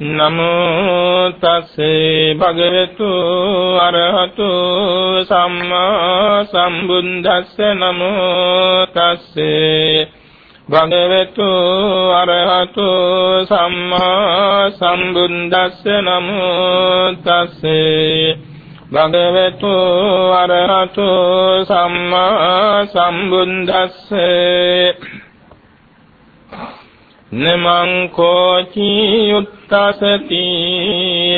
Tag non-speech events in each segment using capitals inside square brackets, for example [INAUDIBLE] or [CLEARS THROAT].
නමෝ තස්සේ භගවතු අරහතු සම්මා සම්බුද්දස්ස නමෝ තස්සේ භගවතු අරහතු සම්මා සම්බුද්දස්ස නමෝ තස්සේ භගවතු අරහතු සම්මා සම්බුද්දස්සේ නමං කෝචි යුත්තසති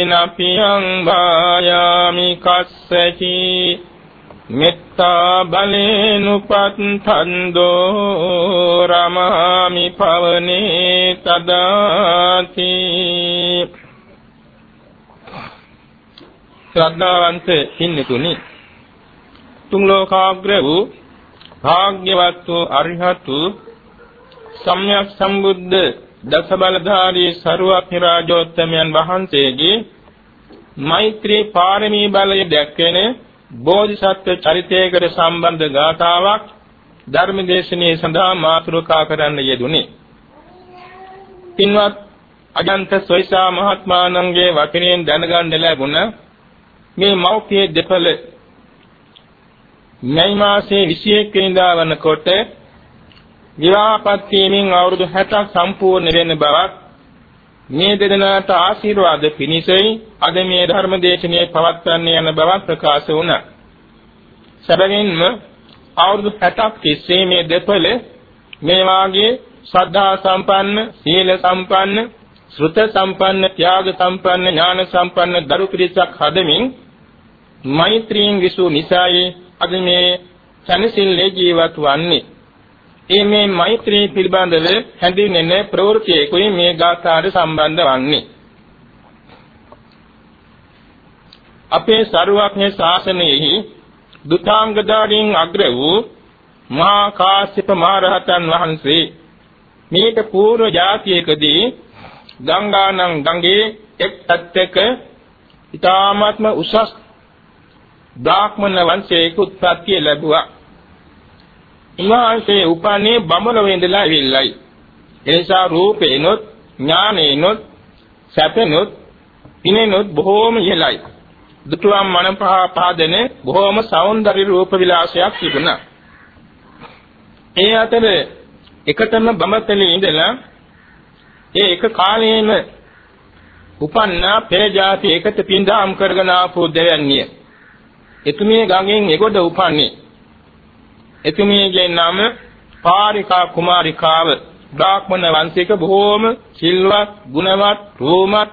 නපියං භායාමි කස්සචි. මෙත්තා බලේනුපත්තන්தோ රමාමි පවනේ තදාති. ශ්‍රද්ධාවන්ත හින්නතුනි තුන් ලෝකාග්‍ර වූ භාග්‍යවත් වූ අරිහතු සම්්‍යක් සම්බුද්ධ දස බලධාරී සරුවක්නි රාජෝත්තමයන් වහන්සේගේ මෛත්‍රී පාරමී බලය දැක්වෙන බෝධිසත්ව චරිතයකට සම්බන්ධ ගාථාවක් ධර්මදේශනයේ සඳහා මාතෘකා කරන්න යෙදුනේ. පින්වත් අජන්ත සොයිසා මහත්මාණන්ගේ වචනයෙන් දැනගන්න ලැබුණ මේ මෞඛ්‍ය දෙපළ මැයි මාසයේ 21 වෙනිදා වනකොට විවාහපත් වීමෙන් අවුරුදු 60ක් සම්පූර්ණ වෙන බවත් මේ දෙදෙනාට ආශිර්වාද පිණිසයි අද මේ ධර්ම දේශනාව පවත්වන්නේ යන බවත් ප්‍රකාශ වුණා. සැබවින්ම අවුරුදු 60ක් තිස්සේ මේ දෙපළ මේ වාගේ ශ්‍රද්ධා සම්පන්න, සීල සම්පන්න, ශ්‍රුත සම්පන්න, ත්‍යාග සම්පන්න, ඥාන සම්පන්න දරු පිරිසක් හදමින් මෛත්‍රියෙන් විසූ නිසායි අද මේ සනසිල්ලේ ජීවත් වන්නේ. ඒ මේ මෛත්‍රී පිළිබඳව හැඳින්වෙන ප්‍රවෘත්තියකුයි මේ ගාථාට සම්බන්ධ වන්නේ. අපේ සරුවක්නේ ශාසනයෙහි දුතාංගදාරින් අග්‍ර වූ මහා කාශ්‍යප මහරහතන් වහන්සේ මේක පූර්ව જાතියකදී ගංගානම් ගඟේ එක් තත්ත්වක ඊ타ත්ම උසස් බ්‍රාහ්මණ වංශයක උත්පත්ති ලැබුවා. උන්වහන්සේ උපන්නේ බඹලොව ඉඳලා ඇවිල්ලයි. එනිසා රූපේනොත් ඥානේනොත් සැපෙනොත් ඉනේනොත් බොහෝම ඉහළයි. දුතුම් මන පාදන බොහෝම సౌందර්ය රූප විලාසයක් තිබුණා. ඒ අතර එකතන බඹතලේ ඉඳලා ඒ එක කාලයේම උපන්නා පෙර જાති එකත පින්දාම් කරගෙන ආපු දෙවන්නේ. එතුමිය ගඟෙන් එගොඩ උපන්නේ. එතුමියගේ නම පාරිකා කුමාරිකාව බ්‍රාහ්මණ වංශයක බොහෝම සිල්වත්, ගුණවත්, රෝමත්,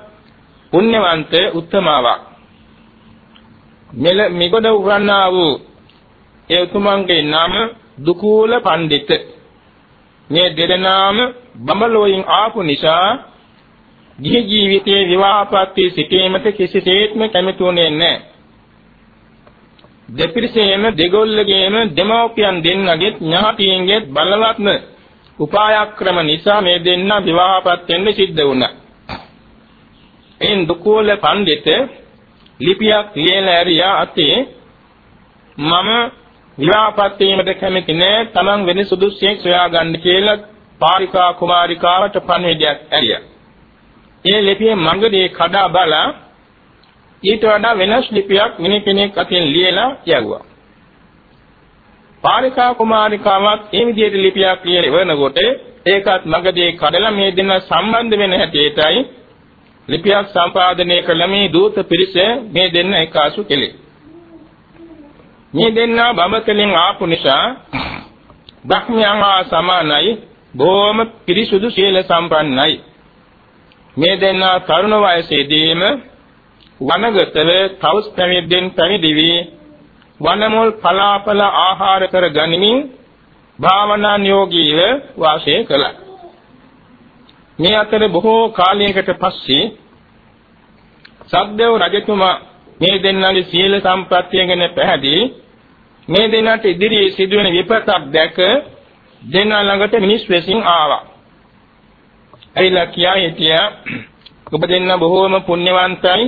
පුණ්‍යවන්ත උත්තමාවක්. මෙල මෙගොඩ උගන්නා වූ ඒ උතුමන්ගේ නම දුකූල පඬිත. මේ දෙදෙනාම බඹලෝයින් ආපු නිසා ගිහි ජීවිතයේ විවාහපත්ති සිටීමට කිසිසේත්ම කැමතුනේ නැහැ. දෙපිරිසේම දෙගොල්ලගේම දෙමව්පියන් දෙන්නගේ ඥාතීන්ගේ බලවත්ම උපායක්‍රම නිසා මේ දෙන්න විවාහපත් වෙන්න සිද්ධ වුණා. එයින් දුකෝල පඬිත ලිපියක් ලියලා ඇරියා අතේ මම විවාහපත් වීමට කැමති නෑ Taman වෙන සුදුස්සෙක් සොයාගන්න කියලා පාරිකා කුමාරිකාවට පණිවිඩයක් ඇරියා. ඒ ලිපියේ මඟදී කඩා බලා ඊට වඩා වෙනස් ලිපියක් මිනි කෙනෙක් අතින් ලියලා යවුවා. පාරිකා කුමාරිකාවත් මේ විදිහට ලිපියක් ලියන වෙනකොට ඒකත් මගදී කඩලා මේ දෙන්න සම්බන්ධ වෙන හැටියටයි ලිපියක් සම්පාදනය කළ මේ දූත පිරිස මේ දෙන්න එකාසු කෙලේ. මේ දෙන්න බඹතලෙන් ආපු නිසා බ්‍රහ්මයන් හා සමානයි බොහොම පිරිසුදු සීල සම්පන්නයි. මේ දෙන්න තරුණ වයසේදීම වනගතව තවුස් පැවිද්දෙන් පැවිදි වී වනමුල් පලාපල ආහාර කර ගනිමින් භාවනා නියෝගීව වාසය කළා. මේ අතර බොහෝ කාලයකට පස්සේ සද්දේව රජතුමා මේ දෙන්නාගේ සීල සම්ප්‍රත්‍ය ගැන පැහැදී මේ දෙන්නට ඉදිරියේ සිදුවෙන විපතක් දැක දෙන්නා ළඟට මිනිස් වෙසින් ආවා. ඇයිලා කියා හිටියා ඔබ දෙන්න බොහෝම පුණ්‍යවන්තයි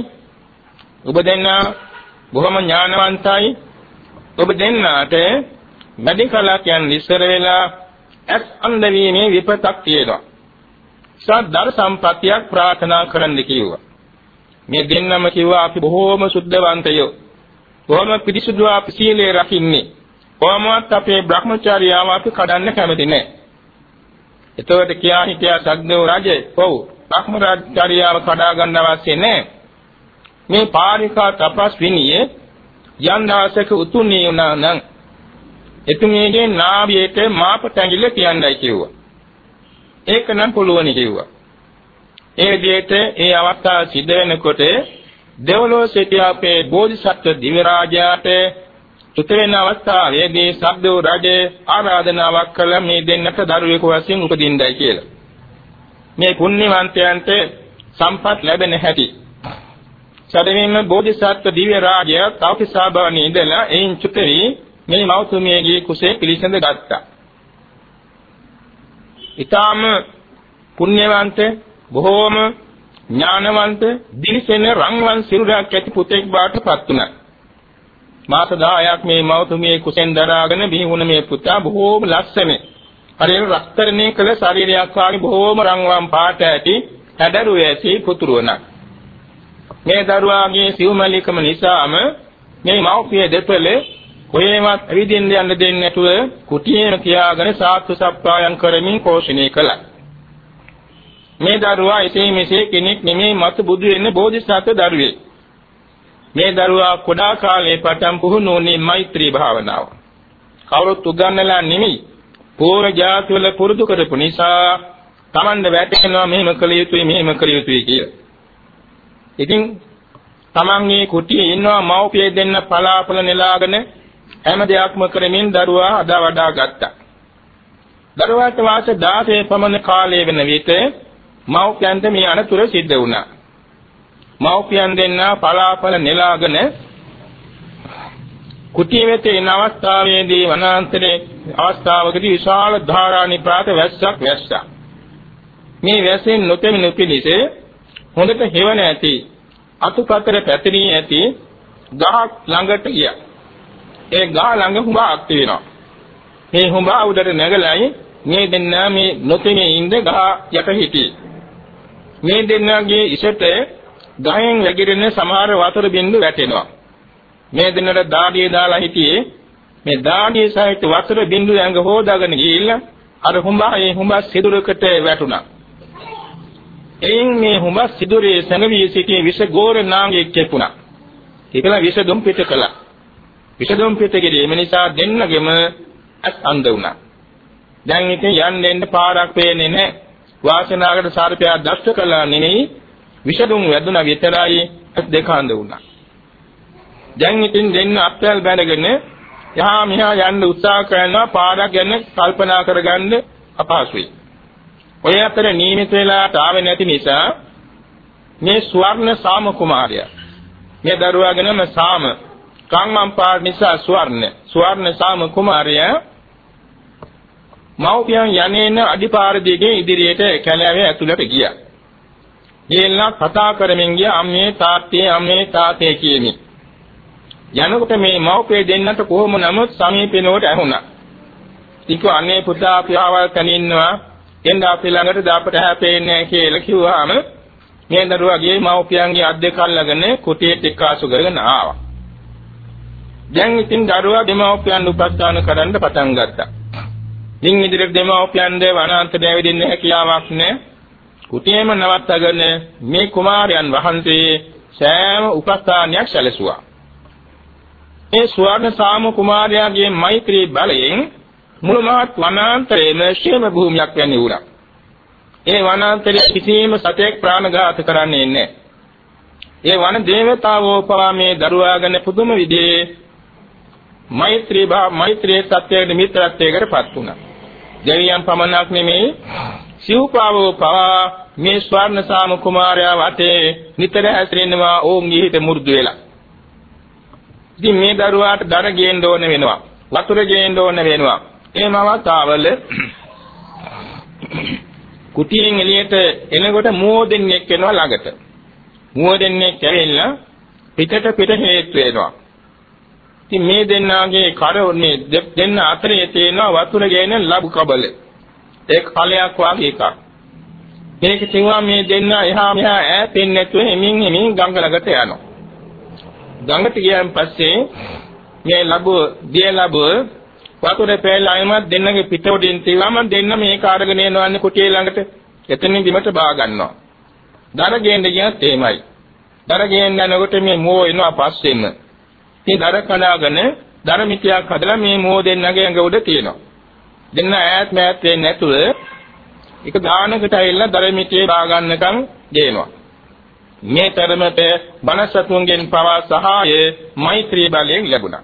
ඔබ දෙන්නා බොහොම ඥානවන්තයි. ඔබ දෙන්නාට වැඩි කලක් යන ඉස්සර වෙලා ඇස් අන්ධ වීමේ විපතක් තියෙනවා. සද්දර සම්පත්තියක් ප්‍රාර්ථනා කරන්න කිව්වා. මේ දෙන්නම කිව්වා අපි බොහෝම සුද්ධවන්තයෝ. බොහොම පිරිසුදු අපි සීලය රකින්නේ. කොහොමවත් අපේ Brahmacharyaව අපි කඩන්න කැමති නැහැ. එතකොට කියා හිටියා සග්නෝ රජේ ඔව් Brahmacharyaව කඩා ගන්න අවශ්‍ය නැහැ. මේ පාරිකා තපස් විනියේ යම් දවසක උතුණේ වුණා නම් එතුමියගේ නාභියට මාපට ඇඟිල්ල තියන්නයි කිව්වා. ඒක නම් පුළුවනි කිව්වා. ඒ විදිහට ඒ අවස්ථාව සිද්ධ වෙනකොට දෙවලෝ සිටිය අපේ බෝධිසත්ව දිව්‍ය රාජයාට තුතේන අවස්ථාවේදී සබ්දෝ රජේ ආරාධනාවක් කළ මේ දෙන්නට දරුවෙකු වශයෙන් උපදින්නයි කියලා. මේ පුණ්‍යවන්තයන්ට සම්පත් ලැබෙන හැටි. සදෙවින්ම බෝධිසත්ව දිව්‍ය රාජය තවතිසාභවණී ඉඳලා එයින් චුතරි මේ මෞතුමියගේ කුසේ පිළිසඳ ගත්තා. ඊටාම පුණ්‍යවන්ත බොහෝම ඥානවන්ත දිලිසෙන රන්වන් සිරුරක් ඇති පුතෙක් බාටපත් වුණා. මාස 10ක් මේ මෞතුමියේ කුසෙන් දරාගෙන බිහි වුණ මේ පුතා බොහෝම ලස්සනයි. හරියට රත්තරණේ කළ ශරීරයක් වාගේ බොහෝම රන්වන් පාට ඇති හැඩරු ඇති පුතුරුවණක්. මේ දරුවාගේ සිව්මලිකම නිසාම මේ මෞපිය දෙපළ කොහේවත් ඇවිදින්න යන්න දෙන්නේ නැතුව කුටියේම තියාගෙන සාත්තු සප්පායම් කරමින් පෝෂණය කළා. මේ දරුවා එසේ මෙසේ කෙනෙක් නෙමෙයි මතු බුදු වෙන්න බෝධිසත්ව දරුවෙක්. මේ දරුවා කුඩා කාලේ පටන් පුහුණුනේ මෛත්‍රී භාවනාව. කවුරුත් උගන්වලා නෙමෙයි. පූර්ව ජාතිවල පුරුදු කරපු නිසා Tamanda වැටෙනවා මෙහෙම කළ යුතුයි මෙහෙම කළ යුතුයි කියලා. ඉතින් තමන්ගේ කුටියේ ඉන්නවා මව්පිය දෙන්න පලාපල නෙලාගෙන හැම දෙයක්ම කරමින් දරුවා අදා වඩා ගත්තා. දරුවාට වාස 16 පමණ කාලය වෙන විට මව්පියන්ට මේ අනතුර සිද්ධ වුණා. මව්පියන් දෙන්නා පලාපල නෙලාගෙන කුටිය වෙත එන අවස්ථාවේදී වනාන්තරයේ අවස්ථාවකදී විශාල ධාරා නිපාත වැස්සක් වැස්සා. මේ වැස්සෙන් නොතෙමිනු පිණිස හොඳට හෙවණ ඇති අතුපතර පැතිරී ඇති ගහක් ළඟට ගියා. ඒ ගහ ළඟ හුඹක් තියෙනවා. මේ හුඹ උඩට නැගලයි මේ දෙන්න මේ නොතෙමේ ඉඳ ගහ යට හිටියේ. මේ දෙන්නගේ ඉසට ගහෙන් වැగిරෙන සමහර වතුර බින්දු වැටෙනවා. මේ දෙන්නට දාඩිය දාලා හිටියේ මේ දාඩිය සහිත වතුර බින්දු ඇඟ හොදාගෙන ගිහිල්ලා අර හුඹා ඒ හුඹා සිදුරකට වැටුණා. එයින් මේ හුඹා සිදුරේ සැඟවී සිටි විෂ ගෝර නාගයෙක් කෙපුණා. ඒකලා විෂ දුම් පිට කළා. විෂදුම් පිට කිරීම නිසා දෙන්නගෙම අත් අන්ධ වුණා. දැන් ඉතින් යන්න එන්න පාරක් පේන්නේ නැහැ. වාසනාවකට සාර්පයා දෂ්ට කළා නෙමෙයි විෂදුම් වැදුනා විතරයි දෙක අන්ධ වුණා. දැන් ඉතින් දෙන්න අප්‍රල් බැඳගෙන යහා මෙහා යන්න උත්සාහ කරනවා පාරක් ගැන කල්පනා කරගන්න අපහසුයි. ඔය අතර නියමිත වෙලාවට ආවේ නැති නිසා මේ ස්වර්ණ සාම කුමාරයා මේ දරුවාගෙනම සාම කම්මන් පාට නිසා ස්වර්ණ ස්වර්ණ සාම කුමාරයා මව්පියන් යන්නේන අඩිපාර දිගේ ඉදිරියට කැලෑවේ ඇතුළට ගියා. ගියලා කතා කරමින් ගියා අම්මේ තාත්තේ අම්මේ තාත්තේ කියමි. යනකොට මේ මව්පිය දෙන්නට කොහොම නමුත් සමීපෙනකොට ඇහුණා. ටික අනේ පුතා අපි ආවල් තන ඉන්නවා. එන්න අපි ළඟට දාපට හැපෙන්නේ කියලා කිව්වාම මේ දරුවා ගියේ මව්පියන්ගේ අත් දෙක අල්ලගෙන කුටියට එක්කාසු කරගෙන ආවා. දැන් ඉතින් දරුවා දෙමව්පියන් උපස්ථාන කරන්න පටන් ගත්තා. මින් ඉදිරියට දෙමව්පියන් දේ වනාන්තරය ඇවිදින්න හැකියාවක් නැහැ. කුටියේම නවත්තගෙන මේ කුමාරයන් වහන්සේ සෑම උපස්ථානයක් සැලසුවා. මේ ස්වර්ණ සාම කුමාරයාගේ මෛත්‍රී බලයෙන් මුළු මහත් වනාන්තරයේම ශේම භූමියක් වැනි වුණා. ඒ වනාන්තරයේ කිසිම සතෙක් ප්‍රාණඝාත කරන්නේ නැහැ. ඒ වන දේවතාවෝ පවා මේ දරුවාගෙන පුදුම විදිහේ මෛත්‍රී භා මෛත්‍රී සත්‍යයේ මිත්‍රත්වයකටපත් වුණා. දෙවියන් පමණක් නෙමෙයි සිව්පාවෝ පවා මේ ස්වර්ණ සාම කුමාරයා වටේ නිතර හැසිරෙනවා ඕන්ගේ හිත මු르දු වෙලා. ඉතින් මේ දරුවාට දර ගේන්න ඕන වෙනවා. වතුර ගේන්න ඕන වෙනවා. එහෙම අවස්ථාවල කුටියෙන් එළියට එනකොට මෝදෙන්ෙක් එනවා ළඟට. මෝදෙන්ෙක් ඇවිල්ලා පිටට පිට හේතු වෙනවා. ඉතින් මේ දෙන්නාගේ කරෝනේ දෙන්න අතරේ තියෙන වතුර ගේන ලබු කබල. ඒ කලයක් වගේ එකක්. මේක තියුවා මේ දෙන්න එහා මෙහා ඈතින් නැතුව හිමින් හිමින් ගඟ ළඟට යනවා. ගඟට ගියන් පස්සේ මේ ලැබුව දිය ලැබුව වතුරේ පෑලායමත් දෙන්නගේ පිටෝඩින් තියවම දෙන්න මේක අරගෙන යනවන්නේ කුටිය ළඟට. එතනින් බිමට බා ගන්නවා. දර ගේන්න ගියත් එහෙමයි. දර ගේන්න යනකොට මේ මෝ එනවා පස්සෙම. මේ දර කඩාගෙන දර මිටියක් හදලා මේ මෝ දෙන්නගේ ඇඟ උඩ තියෙනවා. දෙන්න ඈත් මෑත් වෙන්නේ නැතුව එක ගානකට ඇවිල්ලා දර මිටියේ බා ගන්නකම් ගේනවා. මේ තරමට බනසතුන්ගෙන් පවා සහාය මෛත්‍රී බලයෙන් ලැබුණා.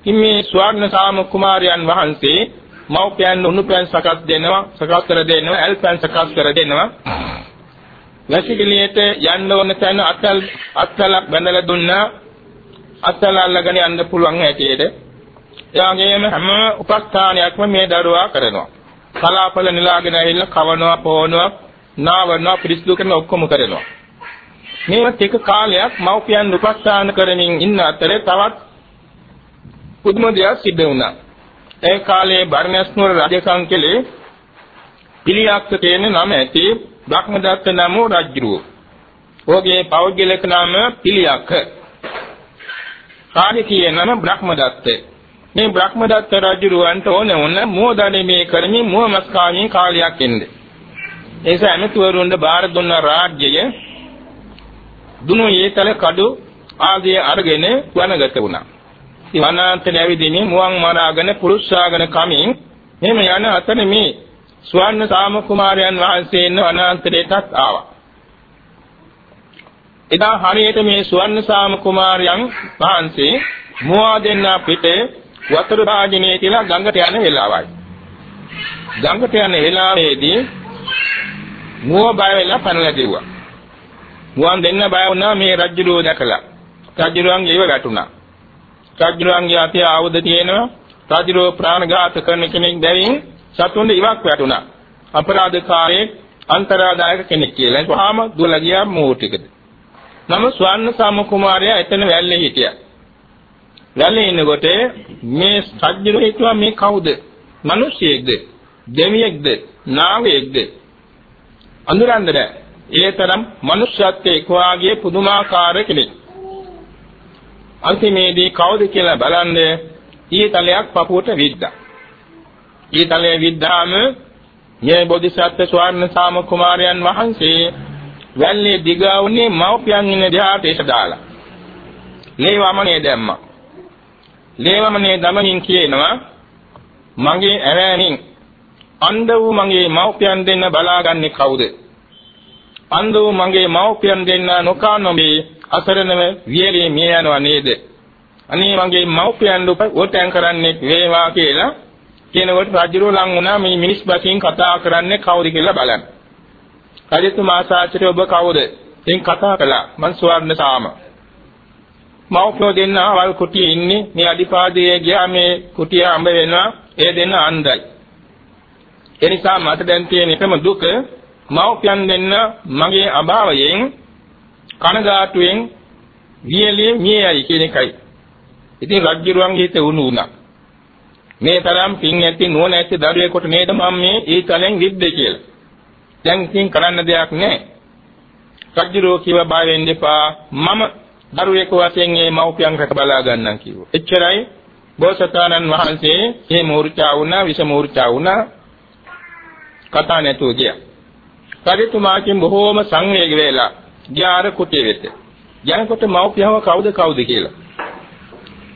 ඉතින් මේ ස්වර්ණ සාම කුමාරයන් වහන්සේ මව්පියන් උණුපැන් සකස් දෙනවා සකස් කර දෙනවා ඇල්පැන් සකස් කර දෙනවා. වැසිකිළියට යන්න ඕන තැන අත්ල් අත්ලක් බඳලා දුන්නා. අත්ල අල්ලගෙන යන්න පුළුවන් හැටියට. එයාගේම හැම උපස්ථානයක්ම මේ දරුවා කරනවා. කලාපල නිලාගෙන ඇවිල්ලා කවනවා පොවනවා නාවනවා පිරිසිදු කරන ඔක්කොම කරනවා. මේවත් එක කාලයක් මව්පියන් උපස්ථාන කරමින් ඉන්න අතරේ තවත් පුදුම දෙයක් සිද්ධ වුණා ඒ කාලේ බර්ණස් නුවර රජකම් කෙලේ පිළියක්ක කියන නම ඇති බ්‍රහ්මදත්ත නම රජුරුව. ඔහුගේ පෞද්ගලික නම පිළියක්ක. කාර්යකීය නම බ්‍රහ්මදත්ත. මේ බ්‍රහ්මදත්ත රජුරුවන්ට ඕන වුණ මෝදණේ මේ කරමින් මුවමස් කාමී කාලයක් එන්නේ. ඒස ඇමතිවරුන්ට බාර දුන්න රාජ්‍යය දුනු ඒතල කඩු ආදී අරගෙන වනගත වුණා. වනාන්තරය ඇවිදින්නේ මුවන් මරාගෙන පුරුෂාගෙන කමින් එහෙම යන අතර මේ ස්වර්ණ සාම කුමාරයන් වහන්සේ ඉන්න වනාන්තරයටත් ආවා. එදා හරියට මේ ස්වර්ණ සාම කුමාරයන් වහන්සේ මුවා දෙන්න පිටේ වතුර භාජනයේ කියලා ගඟට යන වෙලාවයි. ගඟට යන වෙලාවේදී මුව බය වෙලා පැනලා දිව්වා. මුවන් දෙන්න බය වුණා මේ රජුරෝ දැකලා. රජුරුවන් ඒව වැටුණා. රජුරුවන්ගේ අතේ ආයුධ තියෙනවා. රජුරෝ ප්‍රාණඝාත කරන කෙනෙක් බැවින් සතුන්ට ඉවක් වැටුණා. අපරාධකාරයෙක් අන්තරාදායක කෙනෙක් කියලා. වහාම දුවලා ගියා මෝටිකද නම ස්වර්ණ සාම කුමාරයා එතන වැල්ලේ හිටියා. වැල්ලේ ඉන්නකොට මේ රජුරෝ හිතුවා මේ කවුද? මිනිසියෙක්ද දෙවියෙක්ද? නාගයෙක්ද? අඳුරන්න බෑ ඒ තරම් මනුෂ්‍යත්වයේ එක්වාගේ පුදුමාකාර කෙනෙක්. අන්තිමේදී කවුද කියලා බලන්නේ ඊතලයක් පපුවට විද්දා. ඊතලයේ විද්දාම මේ බෝධිසත්ව ස්වර්ණ සාම කුමාරයන් වහන්සේ වැල්ලේ දිගවුනේ මව්පියන් ඉන්න දිහාට ඒක දාලා. ලේවමනේ දැම්මා. ලේවමනේ දමමින් කියනවා මගේ ඇරෑමින් අන්ධ වූ මගේ මව්පියන් දෙන්න බලාගන්නේ කවුද? අන්ධ වූ මගේ මව්පියන් දෙන්න නොකා නොමේ අසරණව වියලේ මිය යනවා නේද? අනේ මගේ මව්පියන් උපෝටයන් කරන්නේ වේවා කියලා කියනකොට රජුරෝ ලං වුණා මේ මිනිස් බසින් කතා කරන්නේ කවුද කියලා බලන්න. රජතුමා සාචරය ඔබ කවුද? එන් කතා කළා. මං ස්වර්ණ සාම. මව්පියෝ දෙන්න වල් කුටියේ ඉන්නේ. මේ අඩිපාදයේ ගියා මේ කුටිය අඹ වෙනවා. ඒ දෙන්න අන්දයි. ඒ නිසා මට දැන් තියෙන එකම දුක මව්පියන් දෙන්න මගේ අභාවයෙන් කනගාටුවෙන් වියලිය මියයි කියන එකයි. ඉතින් රජ්ජුරුවන්ගේ හිත උණු වුණා. මේ තරම් පින් ඇති නුවණ ඇති දරුවෙකුට නේද මම මේ ඊතලෙන් විද්දේ කියලා. දැන් ඉතින් කරන්න දෙයක් නැහැ. රජ්ජුරුව කිව්ව බය වෙන්න එපා. මම දරුවෙකු වශයෙන් මේ මව්පියන් රැක බලා ගන්නම් කිව්වා. එච්චරයි බෝසතාණන් වහන්සේ මේ මූර්චා වුණා, විෂ මූර්චා වුණා. කතා නැතුව ගියා. රජතුමාකින් බොහෝම සංවේග වෙලා ගියාර කුටිය වෙත. යනකොට මව්පියව කවුද කවුද කියලා.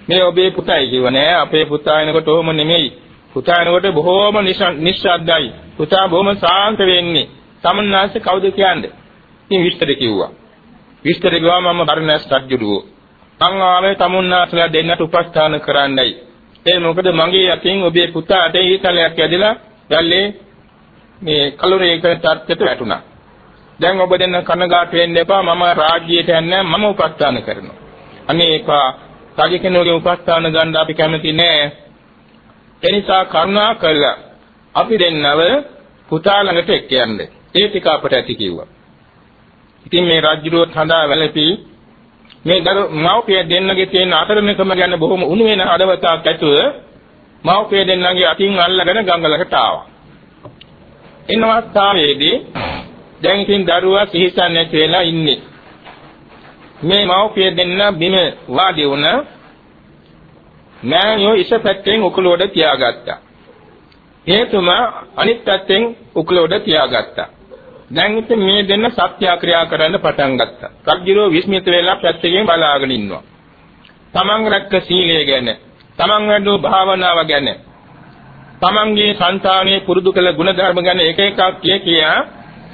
මේ ඔබේ පුතයි කිව්ව නෑ අපේ පුතා එනකොට ඔහොම නෙමෙයි. පුතා එනකොට බොහෝම නිශ්ශබ්දයි. පුතා බොහොම සාන්ත වෙන්නේ. සමන්නාසේ කවුද කියන්නේ? ඉතින් විස්තර කිව්වා. විස්තර කිව්වා මම බර්ණස් රජුඩුව. මං ආවේ තමුන්නාසලා දෙන්නට උපස්ථාන කරන්නයි. ඒ මොකද මගේ අතින් ඔබේ පුතාට ඊතලයක් ඇදලා යල්ලේ මේ කලුරේක තත්ත්වයට වැටුණා. දැන් ඔබ දෙන්න කනගාටු වෙන්න එපා මම රාජ්‍යයට යන්නේ මම උපස්ථාන කරනවා. අනේ එපා රජ කෙනෙකුගේ උපස්ථාන ගන්න අපි කැමති නෑ. ඒ නිසා කරුණා කළා අපි දෙන්නව පුතා ළඟට එක්ක යන්න. ඒ ටික අපට ඇති කිව්වා. ඉතින් මේ රාජ්‍යරුවත් හඳා වැළපී මේ දරු මව්පිය දෙන්නගේ තියෙන අතරමැකම ගැන බොහොම උණු වෙන හදවතක් ඇතුව මව්පිය දෙන්නගේ අතින් අල්ලගෙන ගංගලකට ආවා. එන අවස්ථාවේදී දැන් ඉතින් දරුවා සිහිසන් නැති වෙලා ඉන්නේ. මේ මව්පිය දෙන්න බිම වාඩි වුණ මෑණියෝ ඉස පැත්තෙන් උකුලෝඩ තියාගත්තා. හේතුම අනිත් පැත්තෙන් උකුලෝඩ තියාගත්තා. දැන් ඉතින් මේ දෙන්න සත්‍යාක්‍රියා කරන්න පටන් ගත්තා. රජ්ජුරෝ විස්මිත වෙලා පැත්තකින් බලාගෙන ඉන්නවා. තමන් රැක්ක සීලය ගැන, තමන් වැඩෝ භාවනාව ගැන, තමන්ගේ సంతානයේ පුරුදු කළ ගුණධර්ම ගැන එක එකක් කිය කියා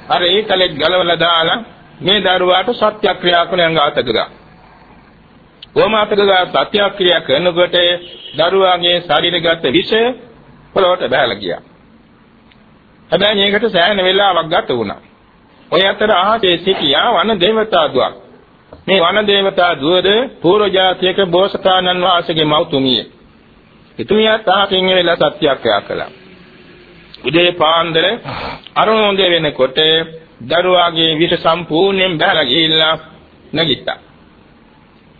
අර ඒකලෙත් ගලවලා දාලා මේ දරුවාට සත්‍යක්‍රියා කරන අංගාතකගා. කොමාතකගා සත්‍යක්‍රියා කරනකොට දරුවාගේ ශරීරගත විෂය පොළොවට බහලා ගියා. හැබැයි මේකට සෑහෙන වෙලාවක් ගත වුණා. ඔය අතර අහසේ සිටියා වන දේවතා දුවක්. මේ වන දේවතා දුවද පූර්ව ජාතියක බෝසතාණන් වහන්සේගේ මව්තුමිය. එතුමියත් අහකින් වෙලා සත්‍යක්‍රියා කළා. උදේ පාන්දර අරුණෝදය වෙනකොට දරුවාගේ විෂ සම්පූර්ණයෙන් බහලා ගිහිල්ලා නැගිට්ටා.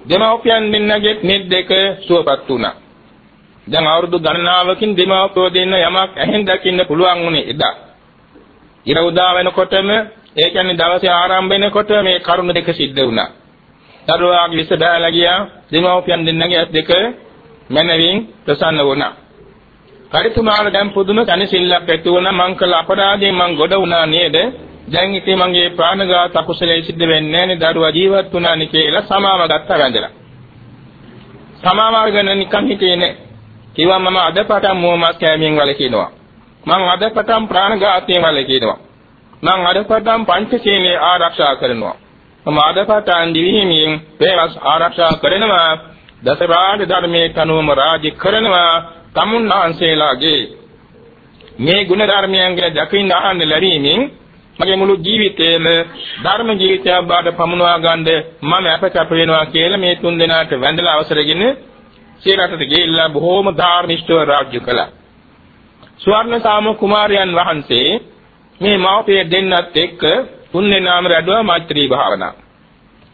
දෙමව්පියන් දෙන්නගේ net දෙක සුවපත් වුණා. දැන් අවුරුදු ගණනාවකින් දෙමව්පියෝ දෙන්න යමක් ඇහෙන් දකින්න පුළුවන් වුණේ එදා. ඉර උදා වෙනකොටම ඒ කියන්නේ දවසේ ආරම්භ වෙනකොට මේ කරුණ දෙක සිද්ධ වුණා. දරුවාගේ විෂ බහලා ගියා දෙමව්පියන් දෙන්නගේ ඇස් දෙක මනවින් ප්‍රසන්න වුණා. කරිතුමාට දැන් පුදුම තනසිල්ලක් ඇති වුණා මං කළ අපරාධයෙන් මං ගොඩ වුණා නේද? දැන් ඉතින් මගේ ප්‍රාණඝාත අකුසලයේ සිද්ධ වෙන්නේ නැහැ දරුවා ජීවත් වුණානි කියලා සමාව ගත්තා වැඳලා. සමාව අරගෙන නිකන් හිටියේ නෑ. කිව්වා මම අද පටන් මොහොමස් කෑමෙන් වලකිනවා. මං අද පටන් ප්‍රාණඝාතයෙන් වලකිනවා. මං අද පටන් පංචශීලයේ ආරක්ෂා කරනවා. මම අද පටන් දිවිහිමියෙන් පෙරස් ආරක්ෂා කරනවා. දසරාජ ධර්මයේ කනුවම රාජ්‍ය කරනවා. තමුන් වහන්සේලාගේ මේ ගුණ ධර්මයන් ගැන දකින්න අහන්න ලැබීමෙන් මගේ මුළු ජීවිතේම ධර්ම ජීවිතයක් බවට පමුණවා ගන්න මම අපකප වෙනවා කියලා මේ තුන් දෙනාට වැඳලා අවසරගෙන සියරටට ගිහිල්ලා බොහෝම ධාර්මිෂ්ඨව රාජ්‍ය කළා. ස්වර්ණ සාම කුමාරයන් වහන්සේ මේ මව්පිය දෙන්නත් එක්ක තුන් දෙනාම රැඳුවා මෛත්‍රී භාවනා.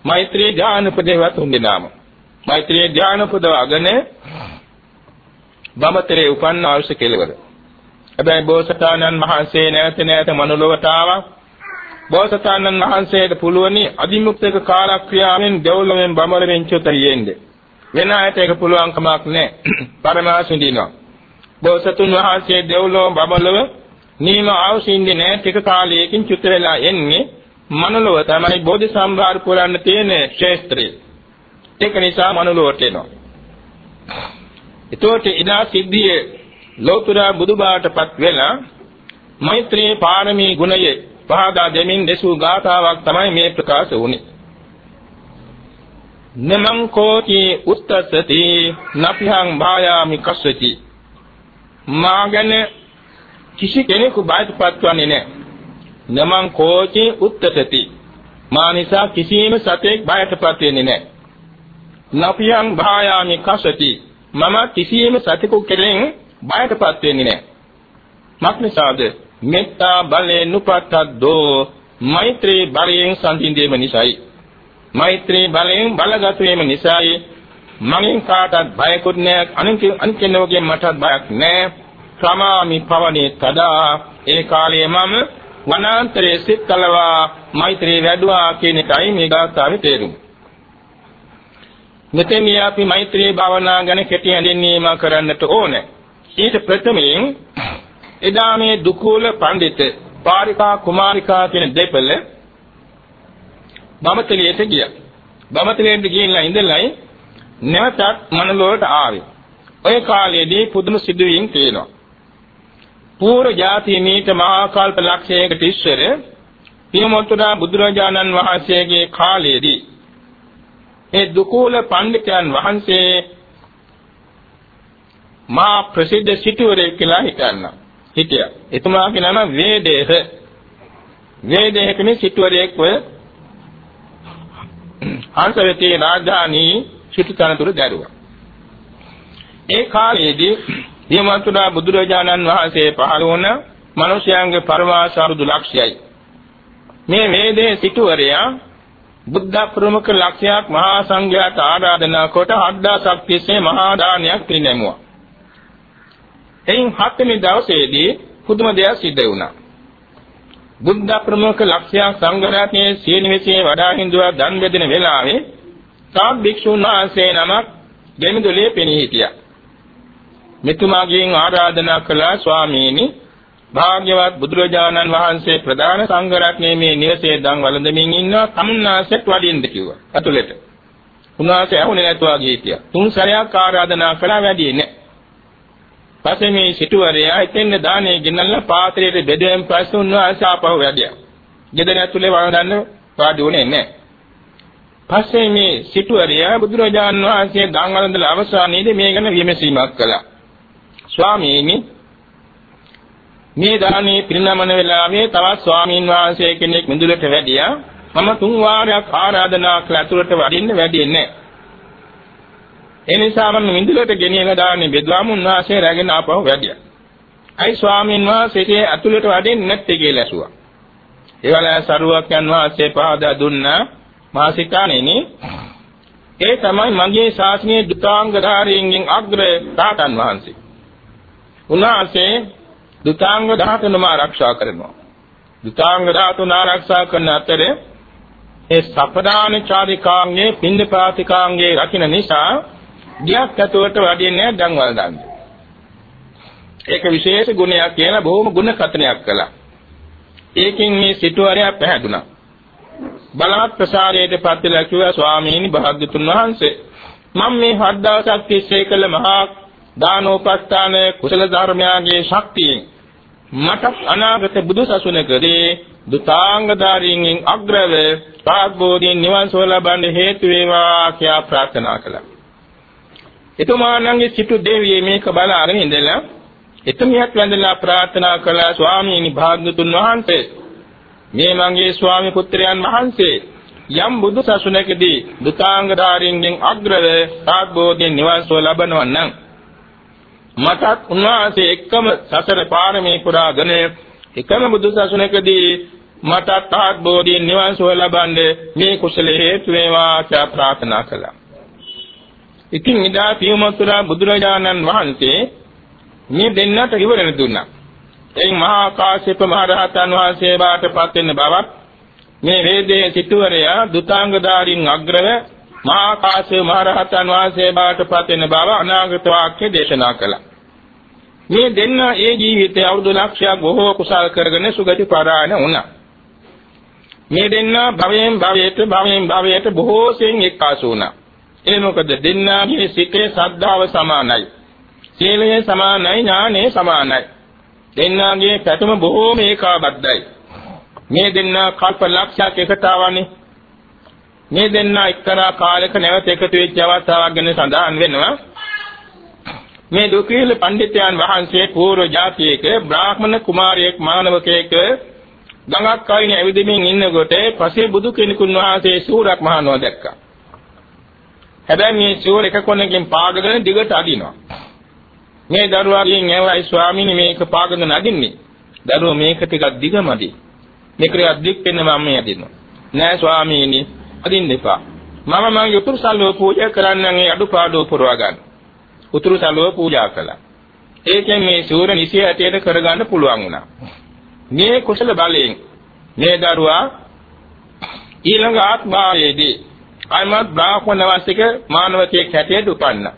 මෛත්‍රී ධ්‍යාන උපදේව තුන් දෙනාම. මෛත්‍රී ධ්‍යාන උපදවගෙන බඹතරේ උපන්න අවශ්‍ය කෙලවර. හැබැයි බෝසතාණන් වහන්සේ නැවත නැවත මනුලොවට ආවා. බෝසතාණන් වහන්සේට පුළුවනි අදිමුක්තක කාලක්‍රියාවෙන් දෙව්ලොවෙන් බඹරෙන් චුතරියෙන්නේ. වෙන අයට ඒක පුළුවන් කමක් නැහැ. [CLEARS THROAT] පරමාසින්දිනවා. බෝසතුන් වහන්සේ දෙව්ලොව බඹලොව නීම අවසින්දි නැහැ ටික කාලයකින් චුත වෙලා එන්නේ මනුලොව තමයි බෝධි සම්භාර පුරන්න තියෙන ශේස්ත්‍රය. ඒක නිසා මනුලොවට එනවා. එතකොට ඉදා සිද්ධියේ ලෝතර බුදුබාටපත් වෙලා මෛත්‍රී පාරමී ගුණයේ පහදා දෙමින් දෙසූ ගාථාවක් තමයි මේ ප්‍රකාශ වුනේ. නමං කෝටි උත්තසති නපිහං භායාමි කස්සති මාගෙන කිසි කෙනෙකු බයටපත් වන්නේ නැහැ. නමං කෝටි උත්තසති මා නිසා කිසිම සතෙක් බයටපත් වෙන්නේ නැහැ. නපියං භායාමි කස්සති මම කිසියම් සතෙකු කෙරෙන් බයටපත් වෙන්නේ නැහැ. මක්නිසාද මෙත්තා බලයෙන් උපත්තද්දෝ මෛත්‍රී බලයෙන් සම්පින්දීම නිසායි. මෛත්‍රී බලයෙන් බලගත වීම නිසායි මගෙන් කාටත් බයකුත් නැහැ අනික කෙනෙකුගෙන් මටත් බයක් නැහැ. සමාමි පවනේ තදා ඒ කාලයේ මම වනාන්තරයේ සිත් කලවා මෛත්‍රී වැඩුවා කියන එකයි මේ ගාථාවේ තේරුම. මෙතෙන්දී අපි මෛත්‍රී භාවනා ගැන කෙටි හැඳින්වීම කරන්නට ඕනේ. ඊට ප්‍රථමයෙන් එදා මේ දුකූල පඬිත පාරිකා කුමාරිකා කියන දෙපළ බමතලියට ගියා. බමතලියට ගිහිල්ලා ඉඳලයි නැවතත් මනලෝට ආවේ. ඔය කාලයේදී පුදුම සිදුවීම් තියෙනවා. පූර්ව ජාතියේ මීට මහා කල්ප ලක්ෂයකට ඉස්සර පියමොත්තුරා බුදුරජාණන් වහන්සේගේ කාලයේදී ඒ දුකූල පඬිතුයන් වහන්සේ මා ප්‍රසිද්ධ සිටුවරයෙක් කියලා හිතන්නා. හිටියා. එතුමාගේ නම වේදේහ. වේදේහ කෙනෙ සිටුවරයෙක්ව හංසවතී රාජධානී සිටුතනතුරු දැරුවා. ඒ කාලයේදී දියමතුරා බුදුරජාණන් වහන්සේ පහළ වුණ මිනිසයන්ගේ පරමාස අරුදු ලක්ෂයයි. මේ වේදේ සිටුවරයා බුද්ධ ප්‍රමුඛ ලක්ෂයක් මහා සංඝයාට ආරාධනා කොට 7000ක් තිස්සේ මහා දානයක් පිරිනැමුවා. එයින් හත්වෙනි දවසේදී පුදුම දෙයක් සිද්ධ වුණා. බුද්ධ ප්‍රමුඛ ලක්ෂ්‍ය සංඝ රත්නයේ සීනිවිසේ වඩා හිඳුවා දන් බෙදෙන වෙලාවේ තා භික්ෂුන් වහන්සේ නමක් ගෙමිදුලේ පෙනී හිටියා. මෙතුමාගෙන් ආරාධනා කළා ස්වාමීනි භාග්‍යවත් බුදුරජාණන් වහන්සේ ප්‍රධාන සංඝ රත්නයේ මේ නිවසේ දන් වළඳමින් ඉන්නවා තමුන්නාසෙත් වඩින්න කිව්වා. අතුලට. උන්වහන්සේ ඇහුනේ නැතුවා ගිහිටියා. තුන් සැරයක් ආරාධනා කළා වැඩි නෑ. පස්සේ මේ සිටුවරයා එතෙන් දානේ ගෙනල්ලා පාත්‍රයට බෙදෙන් පස්සේ උන්වහන්සේ ආපහු වැඩියා. ගෙදර ඇතුලේ වළඳන්න වාඩි වුණේ නැහැ. පස්සේ මේ සිටුවරයා බුදුරජාණන් වහන්සේ දන් වළඳලා අවසානයේදී මේ ගැන විමසීමක් කළා. ස්වාමීනි මේ දානේ පිරිනමන වෙලාවේ තවත් ස්වාමීන් වහන්සේ කෙනෙක් මිදුලට වැඩියා. මම තුන් වාරයක් ආරාධනා කළ අතුරට වඩින්න වැඩින්නේ නැහැ. ඒ නිසා මම මිදුලට ගෙනියලා දාන්නේ බෙදුවාම උන්වහන්සේ රැගෙන ආපහු වැඩියා. අයි ස්වාමීන් වහන්සේ ඇතුළට වඩින්නේ නැත්තේ කියලා ඇසුවා. ඒවල සරුවක් යන වාසේ පාදා දුන්නා මාසිකාණෙනි ඒ තමයි මගේ ශාසනයේ දුතාංගධාරීන්ගෙන් අග්‍ර තාතන් වහන්සේ. උන්වහන්සේ දුතාංග 13ම ආරක්ෂා කරනවා. දුතාංග 13 ආරක්ෂා කරන අතරේ ඒ සපදාන චාරිකාංගේ පින්දපාතිකාංගේ රකින්න නිසා ගියක් ඇතුවට වඩින්නේ දන්වල දාන්නේ. ඒක විශේෂ ගුණයක් කියලා බොහොම ගුණ කතනයක් කළා. ඒකෙන් මේ සිටුවරයා පැහැදුනා. බලවත් ප්‍රසාරයට පත්වලා කිව්වා ස්වාමීනි භාග්‍යතුන් වහන්සේ මම මේ හත් දවසක් තිස්සේ කළ මහා දානෝපස්ථාන කුසල ධර්මයාගේ ශක්තියෙන් මට අනාගත බුදු සසුනකදී දුතාංගධාරීන්ගෙන් අග්‍රව පාග්බෝධින් නිවන් සුව ලබන්න හේතු වේවා කියා ප්‍රාර්ථනා කළා. එතුමාණන්ගේ සිටු දෙවියේ මේක බලාගෙන ඉඳලා එතුමියත් වැඳලා ප්‍රාර්ථනා කළා ස්වාමීනි භාග්‍යතුන් වහන්සේ මේ මගේ ස්වාමි පුත්‍රයන් වහන්සේ යම් බුදු සසුනකදී දුතාංගධාරීන්ගෙන් අග්‍රව සාග්බෝධියෙන් නිවන්සව ලබනවා නම් මටත් උන්වහන්සේ එක්කම සතර පාරමී පුරාගෙන එකම බුදු සසුනකදී මටත් ආත්බෝධියෙන් නිවන්සව ලබන්නේ මේ කුසල හේතු වේවා කියලා ප්‍රාර්ථනා කළා ඉතින් ඉදා පියමතුරා බුදුරජාණන් වහන්සේ මේ දෙන්නට ඉවරණ දුන්නා. එයින් මහා කාශ්‍යප මහ රහතන් වහන්සේ බාටපත් වෙන බවත් මේ වේදයේ සිටුවරයා දුතාංගධාරින් අග්‍රව මහා කාශ්‍යප මහ රහතන් වහන්සේ බාටපත් වෙන බව අනාගත වාක්‍ය දේශනා කළා. මේ දෙන්න ඒ ජීවිතය අවුරුදු ලක්ෂයක් බොහෝ කුසල් කරගෙන සුගති පරායන වුණා. මේ දෙන්න භවයෙන් භවයට භවයෙන් භවයට බොහෝ සෙයින් එක්කාසු වුණා. ඒ මොකද දෙන්නාගේ සිතේ ශ්‍රද්ධාව සමානයි. සීලය සමානයි ඥානය සමානයි. දෙන්නාගේ පැතුම බොහෝම ඒකාබද්ධයි. මේ දෙන්නා කල්ප ලක්ෂයක් එකට ආවනේ. මේ දෙන්නා එක්තරා කාලයක නැවත එකතු වෙච්ච අවස්ථාවක් ගැන සඳහන් වෙනවා. මේ දුකීල පඬිතුයන් වහන්සේ පූර්ව જાතියක බ්‍රාහ්මණ කුමාරයෙක් මානවකයෙක් ගඟක් අයින ඇවිදමින් ඉන්නකොට පසේ බුදු කෙනෙකුන් වහන්සේ සූරක් මහනුව දැක්කා. හැබැයි මේ සිවුර එක කොනකින් පාගගෙන දිගට අදිනවා. මේ දරුවාගෙන් ඇවයි ස්වාමීනි මේක පාගගෙන අදින්නේ. දරුවා මේක ටිකක් දිගමදි. මේක ටිකක් දික් වෙන්න මම මේ අදිනවා. නෑ ස්වාමීනි අදින්න එපා. මම මගේ උතුරු සල්ලුව පූජා කරන්නම් ඒ අඩුපාඩු පුරවා ගන්න. උතුරු සල්ලුව පූජා කළා. ඒකෙන් මේ සිවුර නිසිය ඇටයට කරගන්න පුළුවන් වුණා. මේ කුසල බලයෙන් මේ දරුවා ඊළඟ ආත්මාවේදී අයමත් බ්‍රාහ්මණ වාසික මානවකයෙක් හැටියට උපන්නා.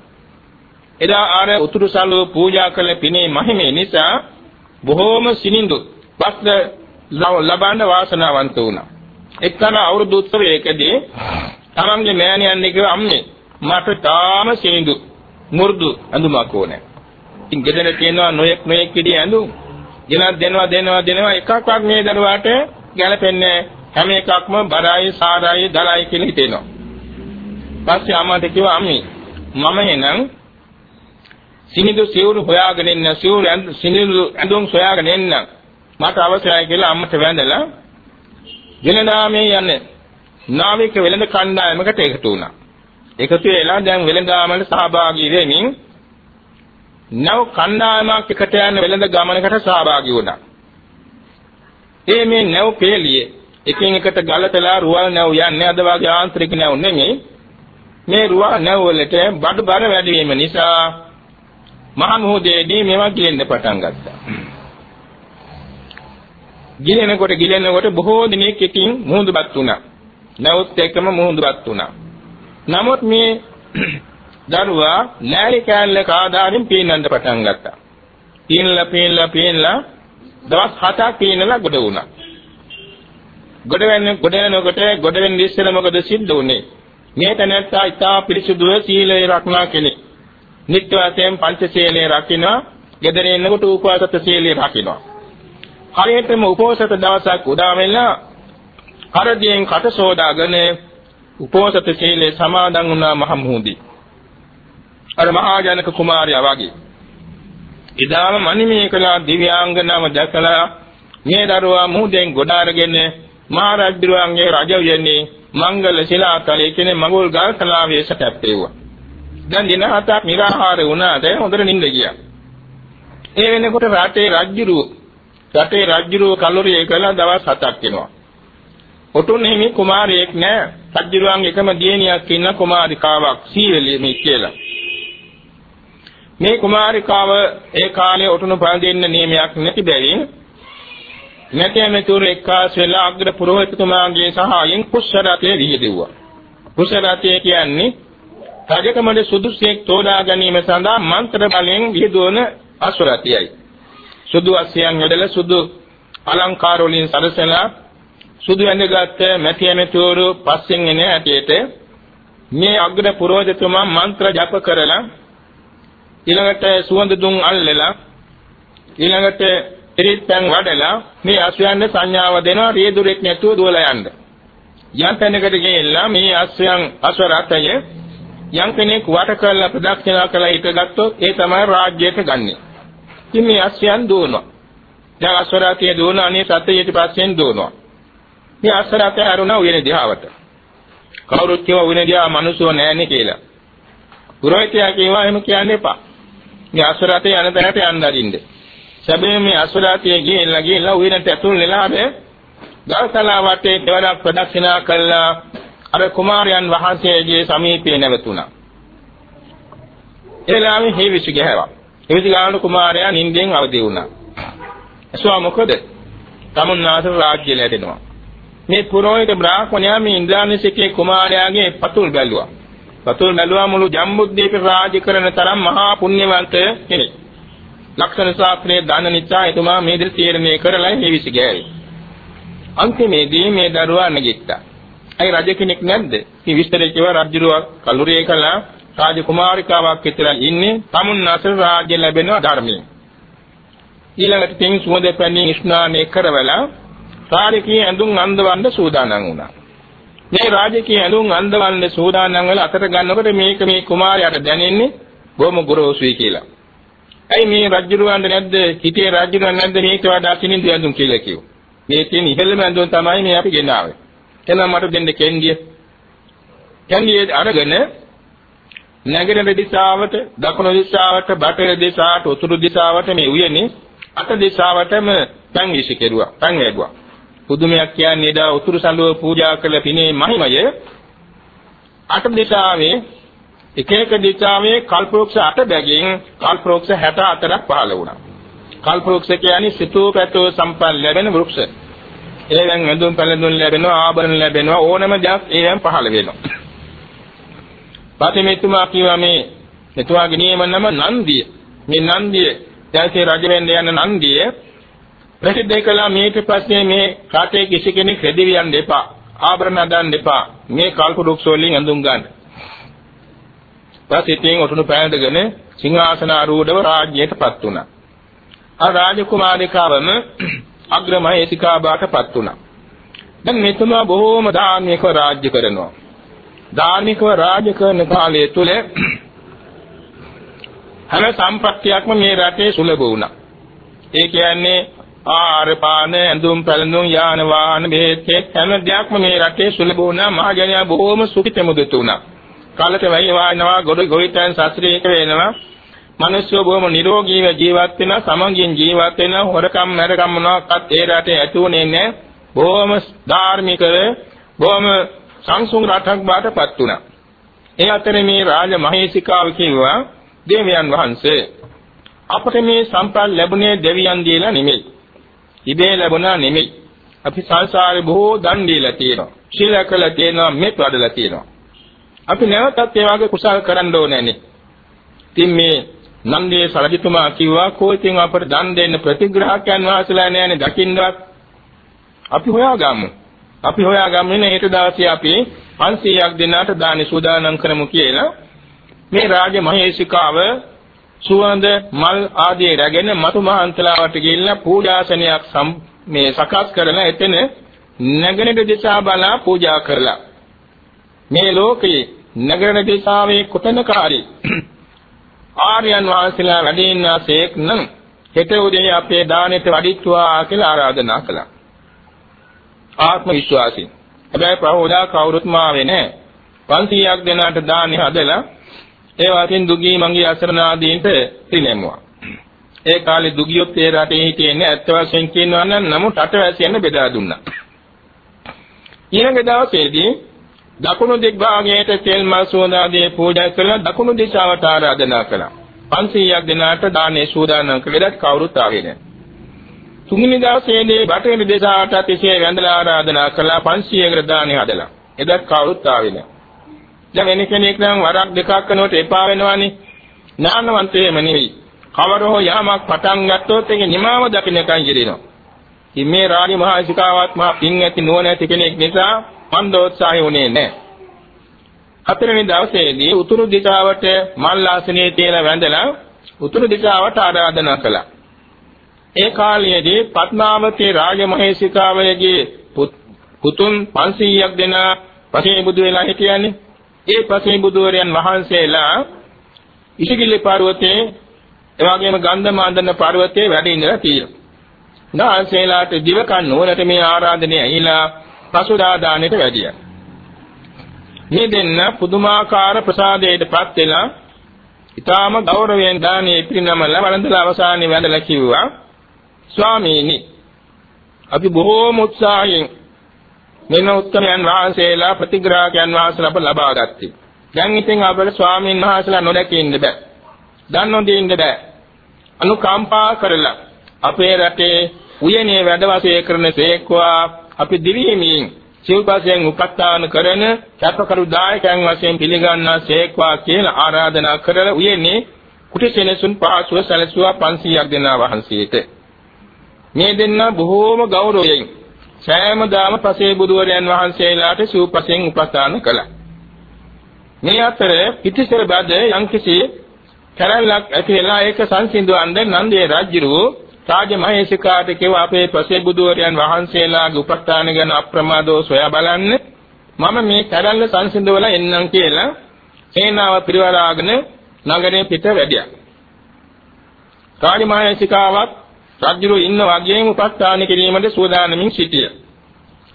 එදා ආර උතුරු සල්ලෝ පූජා කළ පිනේ මහිමේ නිසා බොහෝම සිනිඳු වස්ත්‍ර ලබන්න වාසනාවන්ත වුණා. එක්තරා අවුරුදු උත්සවයකදී තමන්ගේ මෑණියන් කිව්ව අම්මේ මට තාම සිනිඳු මු르දු ඇඳුමක් ඕනේ. ඉතින් ගෙදර තියෙනවා නොයෙක් නොයෙක් කිඩි ඇඳුම්. ගෙනත් දෙනවා දෙනවා දෙනවා එකක්වත් මේ දරුවාට ගැලපෙන්නේ හැම එකක්ම බරයි සාරයි දලයි කියලා හිතෙනවා. පස්සේ අම්මාට කිව්වා අම්මේ මම එනම් සිනිඳු සිවුරු හොයාගෙන ඉන්න සිවුරු සිනිඳු ඇඳුම් සොයාගෙන එන්න මට අවශ්‍යයි කියලා අම්මට වැඳලා වෙළඳාමේ යන්නේ නාවික වෙළඳ කණ්ඩායමකට එකතු වුණා. එකතු වෙලා දැන් වෙළඳාමවල සහභාගී වෙමින් නව කණ්ඩායමක් එකට යන වෙළඳ ගමනකට සහභාගී වුණා. ඒ මේ නැව් පෙළියේ එකින් එකට ගලතලා රුවල් නැව් යන්නේ අද වගේ ආන්තරික නැව් නෙමෙයි මේ රුවා නැව් වලට බඩ බර වැඩි වීම නිසා මහා මොහොතේදී මේවා ගිලෙන්න පටන් ගත්තා. ගිලෙනකොට ගිලෙනකොට බොහෝ දිනක් එකින් මුහුදුපත් වුණා. නැවුත් එක්කම මුහුදුපත් වුණා. නමුත් මේ [CLEARS THROAT] දරුවා නෑලි කෑල්ලක ආදාරින් පීනන්න පටන් ගත්තා. පීනලා පීනලා පීනලා දවස් 7ක් පීනලා ගොඩ වුණා. ගොඩ වෙන ගොඩ වෙනකොට ගොඩ වෙන්න ඉස්සෙල්ලා මොකද සිද්ධ වුනේ? මේ තැනැත්තා ඉතා පිරිසුදුව සීලය රක්නා කෙනෙක්. නිත්‍ය වශයෙන් පංචශීලයේ රකින්නවා. ගෙදර එනකොට උපවාසත සීලය රකින්නවා. හරියටම උපෝසත දවසක් උදා වෙලා කරදියෙන් කට සෝදාගෙන උපෝසත සීලේ සමාදන් වුණා මහ මුහුදී. අර මහා ජනක කුමාරයා වගේ. ඉදාම මනිමේ කළා දිව්‍යාංගනාව දැකලා මේ දරුවා මුහුදෙන් ගොඩ අරගෙන මහා රජුගේ රජ වෙන්නේ මංගල ශිලාතලයේ කියන මඟුල් ගල් තලාවේ සැටප්පේවා. දැන් දින හතක් निराහාර වුණාට හොඳට නිින්ද ගියා. ඒ වෙනකොට රටේ රජුරු රටේ රජුරු කලුරිය කළා දවස් හතක් වෙනවා. ඔටුන් හිමි කුමාරයෙක් නෑ. රජුරුවන් එකම දියණියක් ඉන්න කුමාරිකාවක් සීවලී කියලා. මේ කුමාරිකාව ඒ කාලේ ඔටුනු පල් දෙන්න නියමයක් නැති බැවින් නැතැමෙතුරු එක්කාස් වෙලා අග්‍ර පුරෝහිතතුමාගේ සහායෙන් කුෂරතේ විහිදෙව්වා. කුෂරතේ කියන්නේ රජකමඩ සුදුසෙක් තෝරා ගැනීම සඳහා මන්ත්‍ර බලෙන් විහිදුවන අසුරතියයි. සුදු අස්යන් යොදලා සුදු අලංකාර වලින් සරසලා සුදු ඇඳගත් මැතියමෙතුරු පස්සෙන් එන ඇටේට මේ අග්‍ර පුරෝහිතතුමා මන්ත්‍ර ජප කරලා ඊළඟට සුවඳ දුම් අල්ලලා ඊළඟට පිරිත්පැන් වඩලා මේ අශ්වයන්ට සංඥාව දෙනවා රියදුරෙක් නැතුව දුවලා යන්න. යම් තැනකට ගිහිල්ලා මේ අශ්වයන් අශ්ව රථය යම් කෙනෙක් වට කරලා ප්‍රදක්ෂිනා කළා හිටගත්තොත් ඒ තමයි රාජ්‍යයට ගන්නෙ. ඉතින් මේ අශ්වයන් දුවනවා. දැන් අශ්ව රථය දුවන අනේ සත්‍යයට පස්සෙන් දුවනවා. මේ අශ්ව රථය හරුණා උයන දිහාවට. කවුරුත් කියව උයන දිහා මිනිස්සු නැන්නේ කියලා. පුරෝහිතයා කියවා එහෙම කියන්න එපා. මේ අශ්ව රථය යන තැනට යන්න අරින්නේ. සැබෑ මේ අසුරාතිය ගිහිල්ලා ගිහිල්ලා උයනට ඇතුල් වෙලාද ගල්තලා වටේ දෙවරක් ප්‍රදක්ෂිනා කළා අර කුමාරයන් වහන්සේගේ සමීපයේ නැවතුණා. එලාමේ හේවිසි ගහවා. හේවිසි ගාන කුමාරයා නිින්දෙන් අවදි වුණා. එසවා මොකද? තමුන්නාස රාජ්‍ය ලැබෙනවා. මේ පුරෝහිත බ්‍රාහ්මණයා මේ ඉන්ද්‍රාණිසිකේ කුමාරයාගේ පතුල් බැලුවා. පතුල් බැලුවා මුළු ජම්බුද්දීප රාජ්‍ය කරන තරම් මහා පුණ්‍යවන්ත කෙනෙක්. ලක්ෂණ ශාස්ත්‍රයේ දන්න නිසා එතුමා මේ දේ තීරණය කරලා හේවිසි ගෑවේ. අන්තිමේදී මේ දරුවා නැගිට්ටා. අයි රජ කෙනෙක් නැද්ද? මේ විස්තරේ කියව රජුරුව කලුරිය කළා රාජකුමාරිකාවක් විතර ඉන්නේ තමුන් අතර රාජ්‍ය ලැබෙන ධර්මයෙන්. ඊළඟට තින් සුවඳ පැනී ස්නානය කරවලා රාජකීය ඇඳුම් අඳවන්න සූදානම් වුණා. මේ රාජකීය ඇඳුම් අඳවන්න සූදානම් වෙලා අතට ගන්නකොට මේක මේ කුමාරයාට දැනෙන්නේ බොහොම ගොරෝසුයි කියලා. ඇයි මේ රජුරවන්ට නැද්ද හිතේ රජුරවන් නැද්ද මේක වඩා කිනින්ද ඇඳුම් කියලා කිව්වා. මේ තියෙන ඉහළම ඇඳුම් තමයි මේ අපි ගෙනාවේ. එහෙනම් මට දෙන්න කෙන්ඩිය. කෙන්ඩිය අරගෙන නැගෙනහිර දිශාවට, දකුණු දිශාවට, බටහිර දිශාවට, උතුරු දිශාවට මේ උයනේ අට දිශාවටම පන් විශ් කෙරුවා. පන් වැදුවා. පුදුමයක් කියන්නේ දා උතුරු සඳුව පූජා කළ පිනේ මහිමය අට දිශාවේ එක එක දිශාවේ කල්පවෘක්ෂ 8 බැගින් කල්පවෘක්ෂ 64ක් පහළ වුණා. කල්පවෘක්ෂ කියන්නේ සිතෝ පැතෝ සම්පන්න ලැබෙන වෘක්ෂ. ඒවෙන් ඇඳුම් පැළඳුම් ලැබෙනවා ආභරණ ලැබෙනවා ඕනම දෙයක් ඒවෙන් පහළ වෙනවා. පාතිමෙතුමා කියවා මේ මෙතුමාගේ නියම නම නන්දිය. මේ නන්දිය දැසේ රජ වෙන්න යන නන්දිය ප්‍රසිද්ධ කළා මේක පස්සේ මේ රටේ කිසි කෙනෙක් රෙදිවියන් දෙපා ආභරණ හදන්න එපා. මේ කල්පවෘක්ෂ වලින් ඇඳුම් ගන්න. ප්‍රසිතියෙන් ඔටුනු පෑඳගෙන සිංහාසන ආරූඪව රාජ්‍යයටපත් වුණා. ආ රාජකුමාරිකාවම [CLEARS THROAT] අග්‍රමහේසිකා බාටපත් වුණා. දැන් මෙතුමා බොහෝම ධාර්මිකව රාජ්‍ය කරනවා. ධාර්මිකව රාජ්‍ය කරන කාලය තුල [CLEARS THROAT] හැම සම්පත්තියක්ම මේ රටේ සුලභ වුණා. ඒ කියන්නේ ආහාර පාන ඇඳුම් පැළඳුම් යාන වාහන බෙහෙත් හැම දෙයක්ම මේ රටේ සුලභ වුණා. මහජනයා බොහෝම සුඛිතමුදිත වුණා. කාලට වැය වානවා ගොඩ ගොවිතැන් ශාස්ත්‍රීයක වෙනවා. මිනිස්සු බොහොම නිරෝගීව ජීවත් වෙනවා සමගින් ජීවත් වෙනවා. හොරකම් මරකම් මොනවාක්වත් ඒ රටේ ඇතුනේ නැහැ. බොහොම ධාර්මිකව බොහොම සංසුන් රටක් බාටපත් වුණා. ඒ අතරේ මේ රාජ මහේසිකාව කිව්වා දෙවියන් වහන්සේ අපට මේ සම්ප්‍රාප්ත ලැබුණේ දෙවියන් දීලා නෙමෙයි. ඉබේ ලැබුණා නෙමෙයි. අපි සංසාරේ බොහෝ දන් දීලා තියෙනවා. ශීල කළා තියෙනවා, මෙත් වඩලා තියෙනවා. අපි නැවතත් ඒ වගේ කුසල් කරන්න ඕනෑනේ. ඉතින් මේ නන්දේ සරජිතුමා කිව්වා කෝචින් අපට දන් දෙන්න ප්‍රතිග්‍රහකයන් වහන්සේලා නෑනේ දකින්නවත්. අපි හොයාගමු. අපි හොයාගමු නේ හෙට දවසේ අපි 500ක් දෙනාට දානි සූදානම් කරමු කියලා මේ රාජ මහේශිකාව සුවඳ මල් ආදී රැගෙන මතු මහන්තලාවට ගිහිල්ලා පූජාසනයක් මේ සකස් කරලා එතන නැගෙනහිර දිශා බලා පූජා කරලා මේ ලෝකේ නැගෙනහිර දිශාවේ කොතනකාරී [CLEARS THROAT] ආර්යයන් වහන්සේලා වැඩ ඉන්නාසේක් නම් හෙට උදේ අපේ දානෙට වඩිත්වා කියලා ආරාධනා කළා. ආත්ම විශ්වාසයෙන්. හැබැයි ප්‍රහෝදා කවුරුත් මාවේ නැහැ. 500ක් දෙනාට දානි හදලා ඒ වාසින් දුගී මංගී අසරණ ආදීන්ට පිළිෙමුවා. ඒ කාලේ දුගියොත් ඒ රටේ හිටියේ ඇත්ත වශයෙන් කියනවා නම් නමුත් රටවැසියන් බෙදා දුන්නා. ඊළඟ දවසේදී දකුණු දිග්භාගයට තෙල් මල් සෝදාදී පූජා කරලා දකුණු දිශාවට ආරාධනා කළා. 500ක් දෙනාට දානේ සූදානම් කළේත් කවුරුත් ආවේ නැහැ. තුන්වෙනි දවසේදී බටහිර දිශාවට තිසේ වැඳලා ආරාධනා කළා 500කට දානේ හදලා. එදත් කවුරුත් ආවේ නැහැ. දැන් වෙන කෙනෙක් නම් වරක් දෙකක් කරනකොට එපා වෙනවනේ. ඥානවන්තයෙම නෙවෙයි. කවර හෝ යමක් පටන් ගත්තොත් ඒක නිමාව දකින්නකන් ඉරිනවා. ඉතින් මේ රාණි මහසිකාවත් මහ පින් ඇති නුවණැති කෙනෙක් නිසා මන්දෝත්සාහය උනේ නැහැ. හතරවෙනි දවසේදී උතුරු දිශාවට මල් ආසනයේ තියලා වැඳලා උතුරු දිශාවට ආරාධනා කළා. ඒ කාලයේදී පద్මාවතී රාජමහේසිකාවයගේ පුතුන් 500ක් දෙනා පසේ බුදු වෙලා හිටියන්නේ. ඒ පසේ බුදුවරයන් වහන්සේලා ඉසිගිලි පර්වතයේ එවාගෙම ගන්ධමාදන පර්වතයේ වැඩ ඉඳලා තියෙනවා. උන්වහන්සේලාට දිවකන් නුවරට මේ ආරාධනය ඇහිලා පසුදා දානෙට වැඩියා. මේ දෙන්න පුදුමාකාර ප්‍රසාදයටපත් වෙලා ඊටාම ගෞරවයෙන් දානේ පිරිනමලා වළඳලා අවසානයේ වැඳලා කිව්වා ස්වාමීනි අපි බොහෝම උත්සාහයෙන් මෙන්න උත්තමයන් වහන්සේලා ප්‍රතිග්‍රාහකයන් වහන්සේලා අප ලබා ගත්තේ. දැන් ඉතින් අපේ ස්වාමීන් වහන්සේලා නොදැකින්න බෑ. දන්නොදින්න බෑ. අනුකම්පා කරලා අපේ රටේ උයනේ වැඩ වාසය කරන සේක්වා අපි දිවිහිමින් සිව්පසයෙන් උපස්ථාන කරන කැපකරු දායකයන් වශයෙන් පිළිගන්නා සේක්වා කියලා ආරාධනා කරලා උයනේ කුටිසෙනසුන් පහසුව සැලසුවා 500ක් දෙනා වහන්සේට මේ දෙන්න බොහෝම ගෞරවයෙන් සෑමදාම පසේ බුදුවරයන් වහන්සේලාට සිව්පසයෙන් උපස්ථාන කළා මේ අතර පිටිසර බද යම්කිසි කැරල්ලක් ඇති වෙලා ඒක සංසිඳවන්න නන්දේ රජුරු රාජමහේසිකාට කිව්ව අපේ පසේ බුදුවරයන් වහන්සේලාගේ උපස්ථාන ගැන අප්‍රමාදව සොයා බලන්න මම මේ කැරල්ල සංසිඳවලා එන්නම් කියලා සේනාව පිරිවරාගෙන නගරේ පිට වැඩියා. රාජමහේසිකාවත් රජුරු ඉන්න වගේම උපස්ථාන කිරීමට සූදානමින් සිටියා.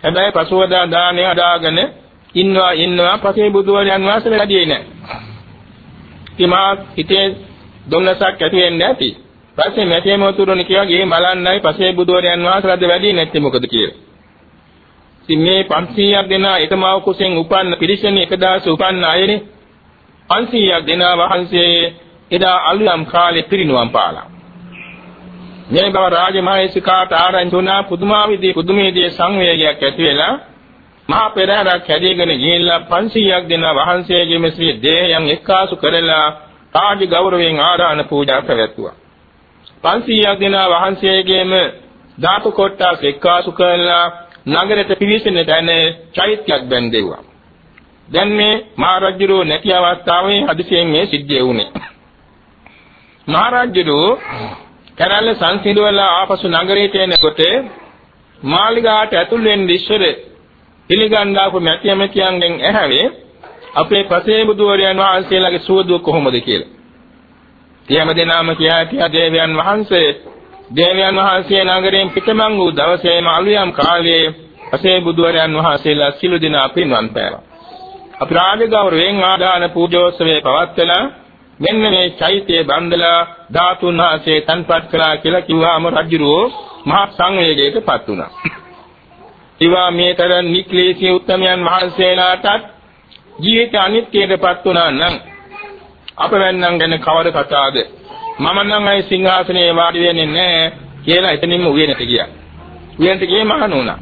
හැබැයි පසුවදා දාණය අදාගෙන ඉන්නවා ඉන්නවා පසේ බුදුවරයන් වහන්සේ වැඩියේ නැහැ. ඉමා හිතේ දුන්නසක් ඇති වෙන්නේ නැති. පස්සේ මෙතේම උතුරුනි කියලා ගිහින් බලන්නයි පසේ බුදුරයන් වහන්සේලාද වැඩි නැත්තේ මොකද කියලා. ඉතින් මේ 500ක් දෙනා එකමාව කුසෙන් උපන්න පිරිසනේ එක දාස උපන්න අයනේ 500ක් දෙනා වහන්සේ එදා අලුයම් කාලේ පිරිනුවම් පාලා. මේ බව රාජමහේසිකාට ආරංචි වුණා පුදුමාවිදී පුදුමේදී සංවේගයක් ඇති වෙලා මහා පෙරහැරක් හැදීගෙන ගිහිල්ලා 500ක් දෙනා වහන්සේගේ මෙසේ දේහයන් එක්කාසු කරලා රාජ ගෞරවයෙන් ආරාධන පූජා පැවැත්තුවා. 500ක් දෙනා වහන්සේගේම ධාතු කොටස් එක්කාසු කරලා නගරයට පිවිසෙන තැන චෛත්‍යයක් බැන්දෙව්වා. දැන් මේ මහරජුරෝ නැති අවස්ථාවේ හදිසියෙන් මේ සිද්ධිය වුණේ. මහරජුරෝ කැරල්ල සංසිඳවලා ආපසු නගරයට එනකොට මාලිගාට ඇතුල් වෙන්න ඉස්සර පිළිගන්නාපු මැති ඇමතියන්ගෙන් ඇහැවේ අපේ පසේ බුදුවරයන් වහන්සේලාගේ සුවදුව කොහොමද කියලා. සියම දෙනාම කියා හිටියා දේවයන් වහන්සේ දේවයන් වහන්සේ නගරයෙන් පිටමං වූ දවසේම අලුයම් කාලයේ අසේ බුදුරයන් වහන්සේලා සිළු දෙනා පින්වන් පෑවා. අපි රාජ ගෞරවයෙන් ආදාන පූජෝත්සවයේ පවත්වලා මෙන්න මේ චෛත්‍යය බන්දලා ධාතුන් වහන්සේ තන්පත් කළා කියලා කිව්වාම රජුරෝ මහා සංවේගයකටපත් වුණා. ඊවා මේතරන් නික්ලේශී උත්තමයන් වහන්සේලාටත් ජීවිත අනිත්‍යයටපත් වුණා නම් අපවැන්නම් ගැන කවර කතාවද මම නම් අයි සිංහාසනේ වාඩි වෙන්නේ නැහැ කියලා එතනින්ම උයනට ගියා වියන්ට ගියේ මහණුණා.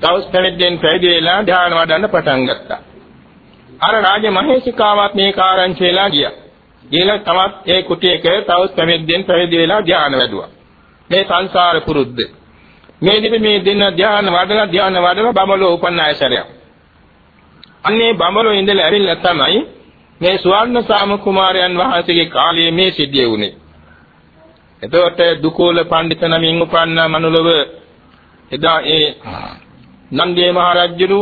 තවස් පැවිද්දෙන් පැවිදි වෙලා ධ්‍යාන වඩන්න පටන් ගත්තා. අර රාජ මහේසිකාවත් මේ කාරණේ වෙලා ගියා. ගිහලා තවත් ඒ කුටියක තවස් පැවිද්දෙන් පැවිදි වෙලා ධ්‍යාන වැඩුවා. මේ සංසාර පුරුද්ද. මේ දිවි මේ දෙන්න ධ්‍යාන වඩලා ධ්‍යාන වඩලා බඹලෝ උපන්න ආයසරයක්. අන්නේ බඹලෝ ඉඳලා ඇවිල්ලා තමයි මේ සුවර්ණ සාම කුමාරයන් වහන්සේගේ කාලයේ මේ සිද්ධිය වුණේ. එතකොට දුකෝල පඬිත නමින් උපන්න මනුලව එදා ඒ නන්දියේ මහරජුරු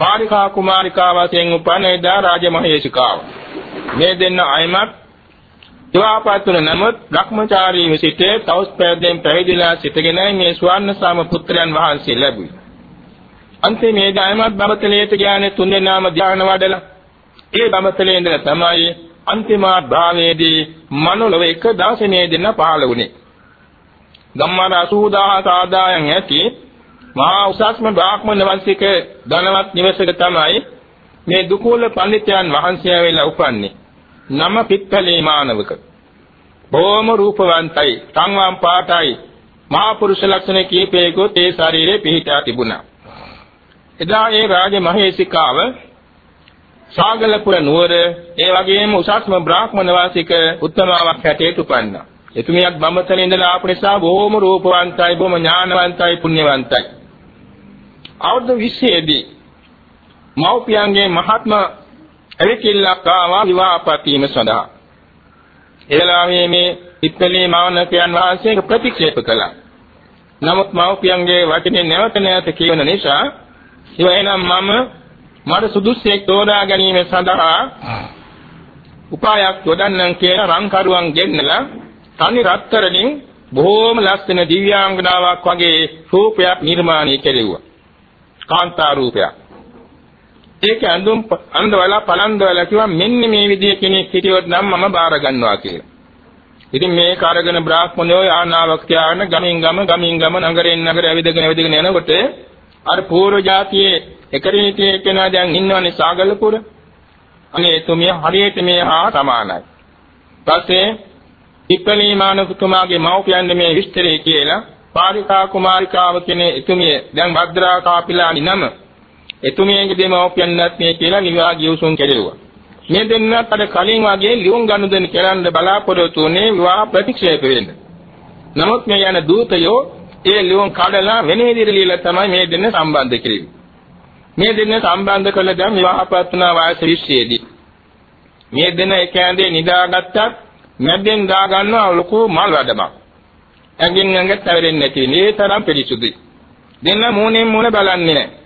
පාරිකා කුමාරිකා වශයෙන් උපන්න එදා රාජමහේශිකාව. මේ දෙන්න අයමත් දිවාපත්තුන නමුත් භ්‍රමචාරී විසිටේ තවස් පැවිදෙන් පැවිදිලා සිටගෙන මේ ස්වර්ණ සාම පුත්‍රයන් වහන්සේ ලැබුයි. අන්තිමේ දායමත් බබතලයට ඥානෙ තුන් දෙනාම ධ්‍යාන වඩලා ඒ බබතලේ ඉඳලා තමයි අන්තිමා භාවයේදී මනුලව එක දවසේ දෙන්න පහළ වුණේ. ගම්මාන 80000 ආදායම් ඇති මහා උසස්ම බ්‍රාහ්මණ වංශික ධනවත් නිවසක තමයි මේ දුකෝල පඬිතුයන් වහන්සේ වෙලා උපන්නේ. නම පිට්ඨලේ මානවක. බොහොම රූපවන්තයි, සංවම් පාටයි, මහා පුරුෂ ලක්ෂණ කීපයකොත් ඒ ශරීරේ පිහිටා තිබුණා. එදා ඒ රාජ මහේසිකාව සාගලපුර නුවර ඒ වගේම උසස්ම බ්‍රාහ්මණ වාසික උත්තමාවක් හැටියට උපන්නා. එතුමියක් බඹතලේ ඉඳලා ආපු නිසා බොහොම රූපවන්තයි, බොහොම ඥානවන්තයි, පුණ්‍යවන්තයි. අවුරුදු 20 දී මෞපියන්ගේ මහත්ම එවිකිල්ලක් ආවා විවාහපතීම සඳහා. එළාමේ මේ ඉත්තලේ මානකයන් වහන්සේක ප්‍රතික්ෂේප කළා. නමුත් මෞපියන්ගේ වචනේ නැවත නැවත කියවන නිසා ඉවෙනම් මම මට සුදුස්සෙක් තෝරා ගැනීම සඳහා උපායක් යොදන්නම් කියලා රංකරුවන් ගෙන්නලා තනි රත්තරණින් බොහෝම ලස්සන දිව්‍යාංගනාවක් වගේ රූපයක් නිර්මාණය කෙරෙව්වා. කාන්තා රූපයක්. ඒක අඳුම් අඳවලා පලන්දවලා කිව්වා මෙන්න මේ විදිය කෙනෙක් හිටියොත් නම් මම බාර ගන්නවා කියලා. ඉතින් මේ කාර්යගෙන බ්‍රාහ්මණයෝ ආනාවක් ත්‍යාන ගමින් ගම ගමින් ගම නගරෙන් නගර ඇවිදගෙන ඇවිදගෙන යනකොට අර පූර්ව જાතියේ එකරිණිතේ කෙනා දැන් ඉන්නවනේ සාගලපුර. අනේ එතුමිය හරියට මේ හා සමානයි. පස්සේ ඉක්කලීමාන කුතුමාගේ මව්පියන් මේ විස්තරය කියලා පාරිකා කුමාරිකාව කියන එතුමිය දැන් භද්‍රා කාපිලානි නම එතුමියගේ දෙමව්පියන්වත් මේ කියලා විවාහ ගිවිසුම් කෙරෙව්වා. මේ දෙන්නත් අර කලින් වගේ ලියුම් ගනුදෙනු කරන්න බලාපොරොත්තු වුණේ විවාහ ප්‍රතික්ෂේප වෙන්න. නමුත් මේ යන දූතයෝ ඒ ලියුම් කඩලා වෙන විදිහට ලියලා තමයි මේ දෙන්න සම්බන්ධ කෙරෙන්නේ. මේ දෙන්න සම්බන්ධ කළ දැන් විවාහපත් වුණා වයස 20 දී. මේ දෙන්න එක ඇඳේ නිදාගත්තත් මැද්දෙන් දා ගන්නවා ලොකු මල් වැඩමක්. ඇඟින් ඇඟට තවරෙන්නේ නැති නේ තරම් පිළිසුදුයි. දෙන්න මූණෙන් මූණ බලන්නේ නැහැ.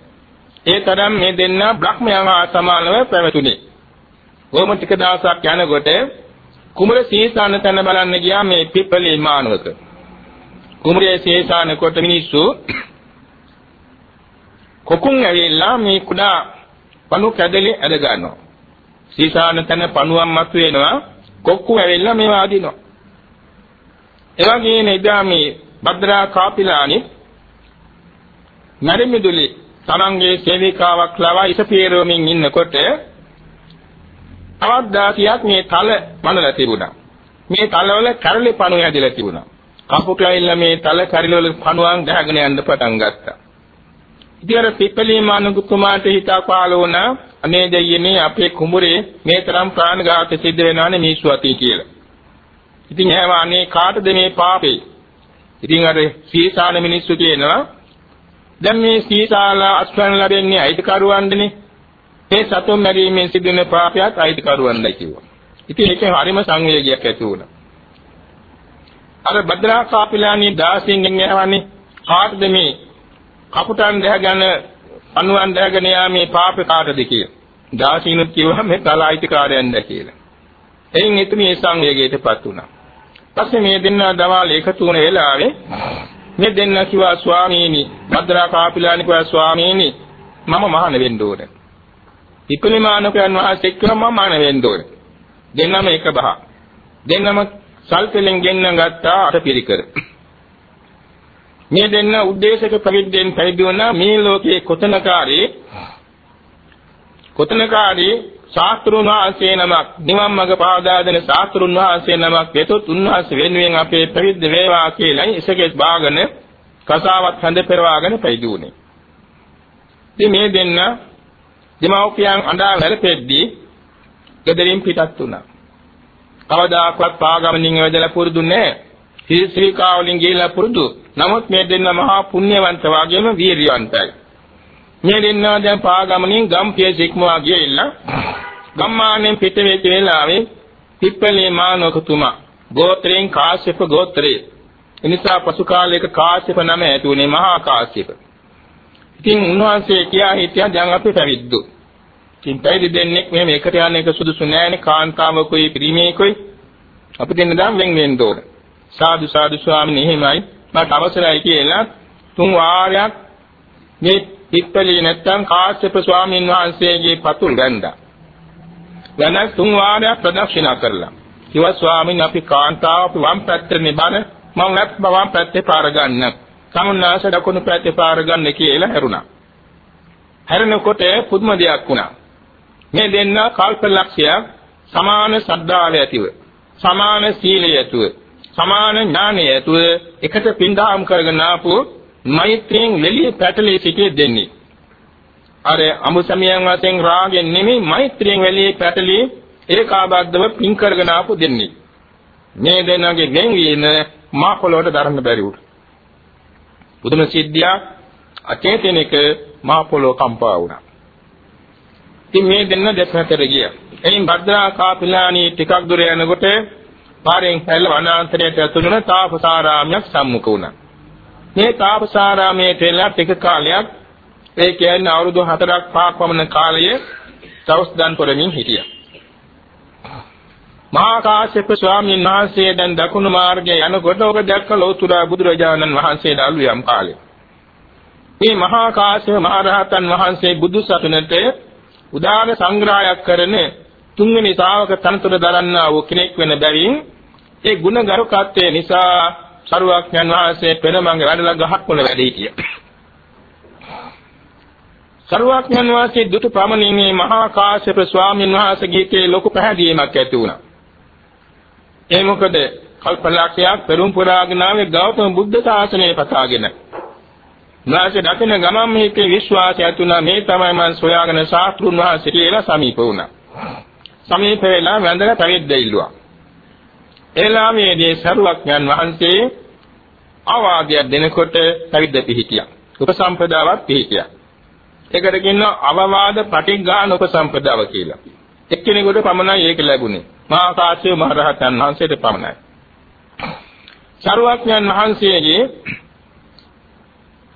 ඒ තරම් මේ දෙන්න බ්‍රහ්මයන් හා සමානව පැවතුනේ. කොහොම ටික දවසක් යනකොට කුමර සීසාන තැන බලන්න ගියා මේ පිප්පලී මානවක. කුමරේ සීසාන කොට මිනිස්සු කොකුන් ඇවිල්ලා මේ කුඩා පණු කැදලි ඇද ගන්නවා. සීසාන තැන පණුවක් මත වෙනවා කොක්කු ඇවිල්ලා මේවා අදිනවා. එවැගේම එදා මේ භද්‍රා කාපිලානි නරිමිදුලි තරංගේ සේවිකාවක් ලවා ඉසපීරවමින් ඉන්නකොට තවත් දාසියක් මේ තල මනලා තිබුණා. මේ තලවල කරලි පණු ඇදලා තිබුණා. කපුට ඇවිල්ලා මේ තල කරලි වල පණුවන් ගහගෙන යන්න පටන් ගත්තා. ඉතින් අර පිප්පලීමානුතුමාට හිතා පහළ වුණා අනේ දෙයියනේ අපේ කුඹුරේ මේ තරම් ප්‍රාණඝාත සිද්ධ වෙනානේ මිනිස්සු අතේ කියලා. ඉතින් එහෙම අනේ කාටද මේ පාපේ? ඉතින් අර සීසාන මිනිස්සු කියනවා දැන් මේ සීසාලා අස්වැන්න ලැබෙන්නේ අයිතිකරුවන්දනේ. මේ සතුන් මැරීමෙන් සිදුවෙන පාපයත් අයිතිකරුවන්දයි කිව්වා. ඉතින් ඒකේ හරිම සංවේගයක් ඇති වුණා. අර භද්‍රා කාපිලානි 16 ගෙන් යවන්නේ කාටද මේ කපුටන් දැහගෙන අනුවන් දැහගෙන යාමේ පාපේ කාටද කියලා. 16 කිව්වම මේ කලායිතිකාරයන්ද කියලා. එයින් එතුමිය සංවේගයටපත් වුණා. පස්සේ මේ දෙන්නා දවාල එකතු වුණ වෙලාවේ මේ දෙන්න කිව්වා ස්වාමීනි භද්‍රා කාපිලානි කිව්වා ස්වාමීනි මම මහාන වෙන්න ඕනේ. ඉක්ලිමානකයන් වහන්සේ කිව්වා මම මහාන වෙන්න ඕනේ. දෙන්නම එක බහ. දෙන්නම සල්පෙලෙන් ගෙන්න ගත්තා අටපිරිකර. මේ දෙන්න උද්දේශක ප්‍රවිද්දෙන් පැවිදි වුණා මේ ලෝකයේ කොතනකාරී කොතනකාරී ශාස්ත්‍රුන් වහන්සේ නමක් නිවන් මඟ පාදා දෙන ශාස්ත්‍රුන් වහන්සේ නමක් වෙතොත් උන්වහන්සේ වෙනුවෙන් අපේ ප්‍රවිද්ද වේවා කියලා ඉසකෙස් බාගෙන කසාවත් හඳ පෙරවාගෙන පැවිදි වුණේ. ඉතින් මේ දෙන්න දෙමව්පියන් අඬා වැළපෙද්දී ගෙදරින් පිටත් වුණා. කවදාකවත් පාගමනින් වැදලා පුරුදු නැහැ. ශ්‍රී වලින් ගිහිලා පුරුදු. නමුත් මේ දෙන්න මහා පුණ්‍යවන්ත වගේම වීරියවන්තයි. මේ දෙන්න දැන් පාගමනින් ගම්පිය සික්මවා ගිහිල්ලා ගම්මානෙන් පිට වෙච්ච වෙලාවේ පිප්පලේ මානවකතුමා ගෝත්‍රයෙන් කාශ්‍යප ගෝත්‍රයේ එනිසා පසු කාලයක කාශ්‍යප නම ඇති වුණේ මහා කාශ්‍යප. ඉතින් උන්වහන්සේ කියා හිටියා දැන් අපි පැවිද්දු. ඉතින් පැවිදි දෙන්නෙක් මෙහෙම එකට යන එක සුදුසු නෑනේ කාන්තාවකෝයි පිරිමේකෝයි. අපි දෙන්න දැන් වෙන් වෙන්න ඕන. සාදු සාදු ස්වාමීන් එහෙමයි මට අවසරයි කියලා තුන් වාරයක් මේ පිට්පලී නැත්තම් කාශ්‍යප ස්වාමීන් වහන්සේගේ පතුල් ගන්දා. වෙනස් තුන් වාරයක් ප්‍රදක්ෂිනා කරලා. කිව්වා ස්වාමීන් අපි කාන්තාව අපි වම් පැත්තේ නිබන මම ලැප් වම් පැත්තේ පාර ගන්න. සමුන්නාස දකුණු පැත්තේ පාර ගන්න කියලා හැරුණා. හැරෙනකොට පුදුම දෙයක් වුණා. මේ දෙන්න කල්පලක්ෂයක් සමාන ශ්‍රද්ධාව ඇතිව සමාන සීලය ඇතුව සමාන ඥානය ඇතුව එකට පින්දාම් කරගෙන ආපු මෛත්‍රියෙන් මෙලිය පැටලී සිටි දෙන්නේ. අර අමුසමියන් වශයෙන් රාගෙන් නෙමෙයි මෛත්‍රියෙන් වෙලී පැටලී ඒකාබද්ධව පින් කරගෙන ආපු දෙන්නේ. මේ දෙන්නගේ වෙන්වීම මා පොළොවට දරන්න බැරි වුණා. බුදුම සිද්ධිය අචේතනික මා පොළොව කම්පා වුණා. ඉතින් මේ දෙන්න දෙපැත්තට ගියා. එයින් භද්‍රා කාපිලානී ටිකක් දුර යනකොට පාරෙන් පැල්ල වනාන්තරයට ඇතුළු වුණ තාපසාරාමයක් සම්මුඛ වුණා. මේ තාපසාරාමයේ තෙල්ලා ටික කාලයක් ඒ කියන්නේ අවුරුදු 4ක් 5ක් පමණ කාලයේ තවස් දන් පොරමින් හිටියා. මහා කාශ්‍යප ස්වාමීන් වහන්සේ දැන් දකුණු මාර්ගයේ යනකොට ඔබ දැක්ක ලෝතුරා බුදුරජාණන් වහන්සේ දාලු යම් කාලේ. මේ මහා කාශ්‍යප මහ රහතන් වහන්සේ බුදු සසුනට උදාන සංග්‍රහයක් කරන තුන්වෙනි ශ්‍රාවක තනතුර දරන්නා වූ කෙනෙක් වෙන බැවින් ඒ ගුණ ගරුකත්වය නිසා සරුවක්ඥන් වහන්සේ පෙරමංග වැඩලා ගහක් වල වැඩ හිටියා. සරුවක්ඥන් වහන්සේ දුටු ප්‍රමණීමේ මහා කාශ්‍යප ස්වාමීන් වහන්සේගේ ලොකු පැහැදීමක් ඇති වුණා. ඒ මොකද කල්පලක්ෂයක් පෙරම් පුරාගෙන ආවේ ගෞතම බුද්ධ ශාසනය පතාගෙන. නාසය දකින ගමන් මේකේ විශ්වාසය ඇතුණා මේ තමයි මම සොයාගෙන ශාස්ත්‍රුන් වහන්සේ කියලා සමීප වුණා. සමීප වෙලා වැඳලා පැවිද්ද ඉල්ලුවා. එලාමේදී සරුවක්ඥන් වහන්සේ ආවාදයක් දෙනකොට පැවිද්ද පිහිටියා. උපසම්පදාවක් පිහිටියා. ඒකට කියනවා අවවාද පටිඝාන උපසම්පදාව කියලා. එක්කෙනෙකුට පමණයි ඒක ලැබුණේ. මහා කාශ්‍යප මහ රහතන් වහන්සේට පමණයි. සරුවක්ඥන් වහන්සේගේ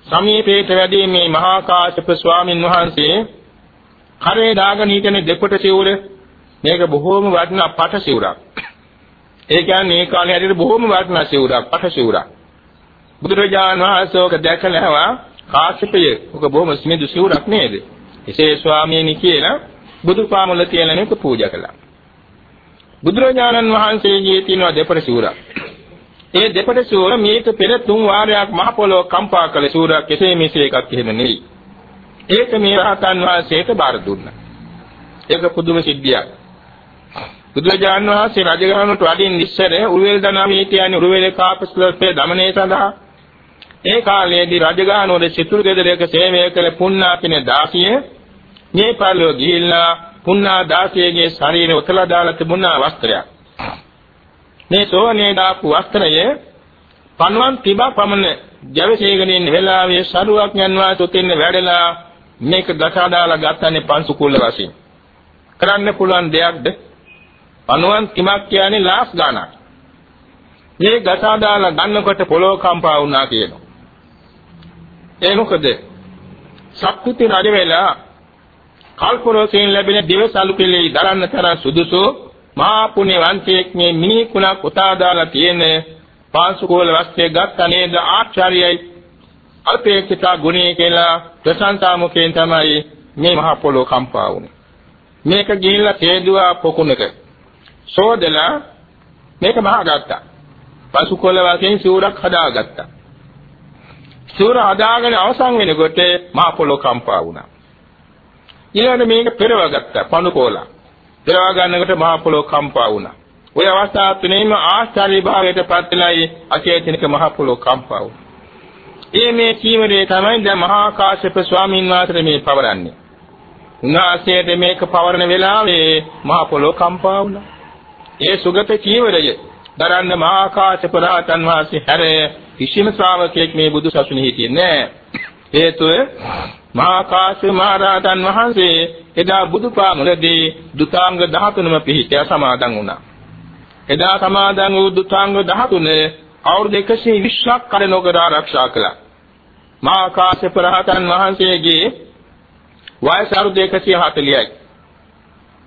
සමීපේට වැඩි මේ මහා කාශ්‍යප ස්වාමින් වහන්සේ කරේ දාගෙන හිටන දෙපොට සිවුර මේක බොහෝම වටිනා පට සිවුරක්. ඒ කියන්නේ මේ කාලේ හැටියට බොහෝම වටිනා සිවුරක් පට සිවුරක්. බුදුරජාණන් වහන්සේ ඔක දැකලා කාශ්‍යපය ඔක බොහොම ස්මිදු සිවුරක් නේද? එසේ ස්වාමීනි කියලා බුදුපාමුල කියලා මේක පූජා කළා. බුදුරජාණන් වහන්සේගේ තියෙන දෙපළ සිවුරක්. ඒ දෙපළ සිවුර මේක පෙර තුන් වාරයක් මහ පොළොව කම්පා කළ සිවුරක් කෙසේ මෙසේ එකක් එහෙම නෙවෙයි. ඒක මේ රහතන් වහන්සේට බාර දුන්නා. ඒක පුදුම සිද්ධියක්. බුදුරජාණන් වහන්සේ රජගහනුවට වඩින් ඉස්සර උරුවෙල් දනාමී කියන්නේ උරුවෙල් කාපස්ලපේ දමනය සඳහා ඒ කාලයේදී රජගහනුවර සිතුරු ගෙදරක සේවය කළ පුණ්ණාපින දාසිය මේ පරිලෝ ගිහිල්ලා පුණ්ණා දාසියගේ ශරීරය උතලා දාලා තිබුණා වස්ත්‍රයක්. මේ සෝනේ දාපු වස්ත්‍රය පණුවන් තිබා පමණ ජවසේගෙන ඉන්න වෙලාවේ සරුවක් යනවා තොතින්න වැඩලා මේක ගසා දාලා ගත්තනේ පන්සු කුල වශයෙන්. කරන්න පුළුවන් දෙයක්ද? පණුවන් කිමක් කියන්නේ ලාස් ගානක්. මේ ගසා දාලා ගන්නකොට පොළොව කම්පා වුණා කියනවා. ඒ මොකද? සක්විති රජ වෙලා කල්පරෝසයෙන් ලැබෙන දිවසලු පිළි දරන්න තරම් සුදුසු මහා පුණ්‍යවන්තයෙක් මේ මිනිකුණක් උතා දාලා තියෙන පාංශුකෝල වස්ත්‍රය ගත්ත නේද ආචාර්යයි අල්පේක්ෂිත ගුණේ කියලා ප්‍රශංසා මුඛයෙන් තමයි මේ මහා පොළොව කම්පා වුනේ මේක ගිහිල්ලා තේදුවා පොකුණක සෝදලා මේක මහාගත්තා පසුකොළ වශයෙන් සිවුරක් හදාගත්තා සිවුර හදාගෙන අවසන් වෙනකොට මහා පොළොව කම්පා වුණා ඊළඟට මේක පෙරව ගත්තා පණු කෝලා. පෙරව ගන්නකොට මහ පොළොව කම්පා වුණා. ওই අවස්ථාව තුනේම ආශ්චර්ය භාවයට පත් වෙලායි අචේතනික මහ පොළොව කම්පා වුණා. ඒ මේ චීවරය තමයි දැන් මහා කාශ්‍යප ස්වාමීන් වහන්සේ මේ පවරන්නේ. උන්වහන්සේට මේක පවරන වෙලාවේ මහ පොළොව කම්පා වුණා. ඒ සුගත චීවරය දරන්න මහා කාශ්‍යප රහතන් වහන්සේ හැර කිසිම ශ්‍රාවකයෙක් මේ බුදු සසුනේ හිටියේ නැහැ. හේතුව මහා කාශ්‍යප මහ රහතන් වහන්සේ එදා බුදුපාමුලදී දුතාංග 13ම පිහිටියා සමාදන් වුණා. එදා සමාදන් වූ දුතාංග 13 අවුරුදු 120ක් කල නොකර ආරක්ෂා කළා. මහා කාශ්‍යප රහතන් වහන්සේගේ වයස අවුරුදු 140යි.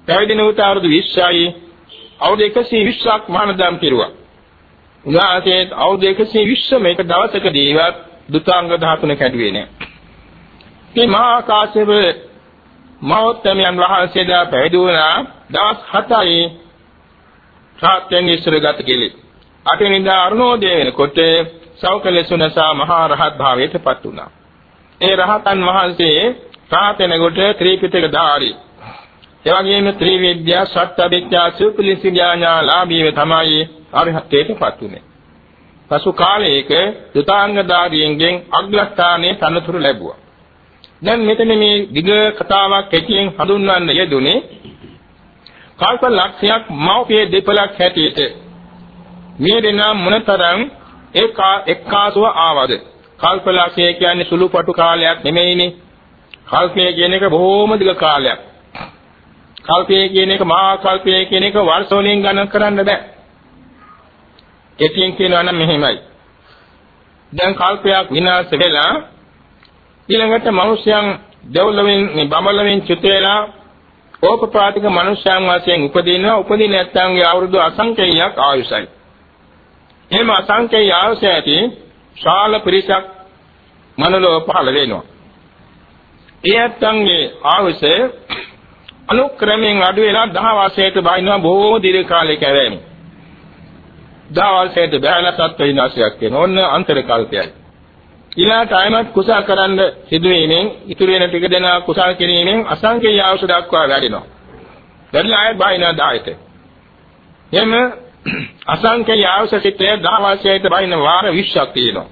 පැවිදි වුණ අවුරුදු 20යි. අවුරුදු 120ක් මහානදම් පිරුවා. උන්වහන්සේ අවුරුදු 120 මේක දවසකදීවත් දුතාංග 13 කැඩුවේ නෑ. මේ මහා කාශ්‍යප මහෝත්තමයන් වහන්සේලා පැවිදි වුණා දවස් 7යි සාත්‍යං ඉස්සර ගත කෙලේ. අටවෙනිදා අරුණෝදය වෙනකොට සෞකලසුනසා මහා රහත් භාවයට පත් වුණා. ඒ රහතන් වහන්සේ රාතෙනකොට ත්‍රිපිටක ධාරී. ඒ වගේම ත්‍රිවිද්‍යා සත්‍යවිද්‍යා සුපලිසිඥානා ලාභීව තමයි අරහතේට පත් වුනේ. පසු කාලයක දුතාංග ධාරියෙන්ගෙන් අග්‍රස්ථානයේ තනතුරු ලැබුවා. දැන් මෙතන මේ දිග කතාවක් කෙටියෙන් හඳුන්වන්න යෙදුනේ කල්ප ලක්ෂයක් මෞපිය දෙපලක් හැටියට මේ දෙනා මොනතරම් ඒකා එක්කාසුව ආවද කල්ප ලක්ෂය කියන්නේ සුළුපටු කාලයක් නෙමෙයිනේ කල්පය කියන එක බොහෝම දිග කාලයක් කල්පය කියන එක මහා කල්පය කියන එක වර්ෂ වලින් ගණන් කරන්න බෑ. කෙටියෙන් කියනවා නම් මෙහෙමයි. දැන් කල්පයක් විනාශ වෙලා ඊළඟට මිනිස්යන් දෙව්ලොවෙන් මේ බඹලොවෙන් චුත වෙලා ඕපපාතික මිනිස්යන් වශයෙන් උපදිනවා උපදින නැත්නම්ගේ අවුරුදු අසංකේයයක් ආයුෂයි. එහෙම අසංකේය ආයුෂ ඇති ශාල පිරිසක් මනලෝ පහළ වෙනවා. ඒ ඇත්තන්ගේ ආයුෂ අනුක්‍රමයෙන් අඩු වෙලා දහ වසරයට බහිනවා බොහෝ දීර්ඝ කාලයක ඇවෑම දහ වසරයට බැලලා සත්ව විනාශයක් වෙනවා ඔන්න අන්තර කල්පයයි ඊළාට ආයමත් කුසල කරන්න සිදුවීමෙන් ඉතුරු වෙන ටික දෙනා කුසල කිරීමෙන් අසංකේය ආශු දක්වා වැඩිනවා. වැඩිලා ආයත් බාහිනා දායත. එhme අසංකේය ආශු සිටේ දහවසයට බාහින වාර 20ක් තියෙනවා.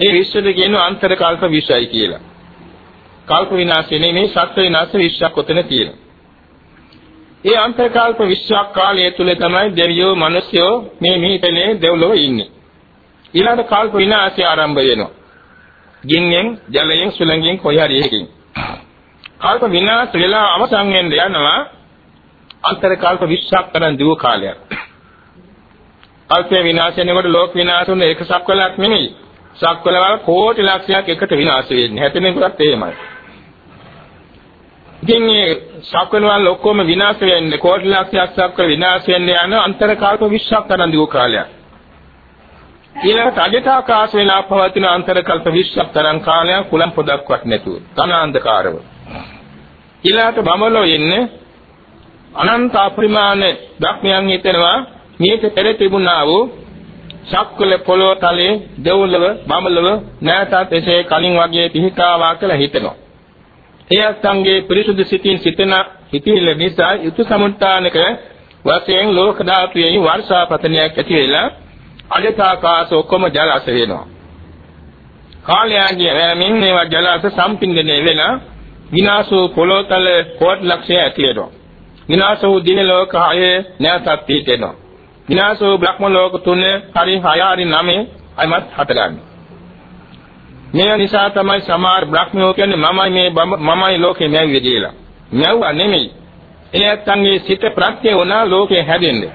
ඒ 20ද කියනවා අන්තර කල්ප 20යි කියලා. කල්ප විනාශය නෙමෙයි සත්‍ය විනාශ 20ක් ඔතන තියෙනවා. ඒ අන්තර කල්ප 20ක් කාලය තුල තමයි දෙවියෝ මිනිස්යෝ මේ මිහිතලේ දෙව්ලොව ඉන්නේ. ඊළඟ කල්ප විනාශය ආරම්භ වෙනවා. ගින්නෙන්, ජලයෙන්, සුළඟෙන් කොයි හරි එකකින්. කල්ප විනාශ වෙලා අවසන් වෙන්න යනවා අන්තර කල්ප 20ක් තරම් දිව කාලයක්. කල්පේ විනාශ වෙනකොට ලෝක විනාශ වුණ එක සක්වලක් නෙමෙයි. සක්වලවල කෝටි ලක්ෂයක් එකට විනාශ වෙන්නේ. හැතෙනෙකුත් එහෙමයි. ඉතින් මේ සක්වලවල ඔක්කොම විනාශ වෙන්නේ කෝටි ලක්ෂයක් සක්වල විනාශ වෙන්න යන අන්තර කල්ප 20ක් තරම් දිව කාලයක්. ඊළඟට අජටාකාශ වෙලා පවතින අන්තරකල්ප 20ක් තරම් කාලයක් කුලම් පොදක්වත් නැතුව තනාන්දකාරව ඊළඟට බමලෝ ඉන්නේ අනන්ත අපරිමාණ ධක්මයන් හිතනවා මේක පෙර තිබුණා වූ ශක්කල පොළොව තලයේ දෙව්ලොව බමලව නැතත් එසේ කලින් වගේ පිහිටාවා කියලා හිතනවා. ඒ අත්ංගේ පිරිසුදු සිතින් සිතන හිතිල නිසා යුතු සමුත්තානක වශයෙන් ලෝක ධාතුවේ වර්ෂාපතනයක් ඇති වෙලා අජතාකාශ ඔක්කොම ජලාශ වෙනවා. කාලයන්ගේ වැමින් මේවා ජලාශ සම්පින්දනය වෙලා විනාශ වූ පොළොතල කෝටි ලක්ෂය ඇති වෙනවා. විනාශ වූ දින ලෝක හයේ නැවතත් පිටෙනවා. විනාශ වූ බ්‍රහ්ම ලෝක තුන හරි හය හරි නවය අයිමත් හටගන්නේ. මේ නිසා තමයි සමහර බ්‍රහ්මයෝ කියන්නේ මමයි මේ මමයි ලෝකේ මැව්වේ කියලා. මැව්වා නෙමෙයි. ඒ ඇත්තන්ගේ සිත ප්‍රත්‍ය වුණා ලෝකේ හැදෙන්නේ.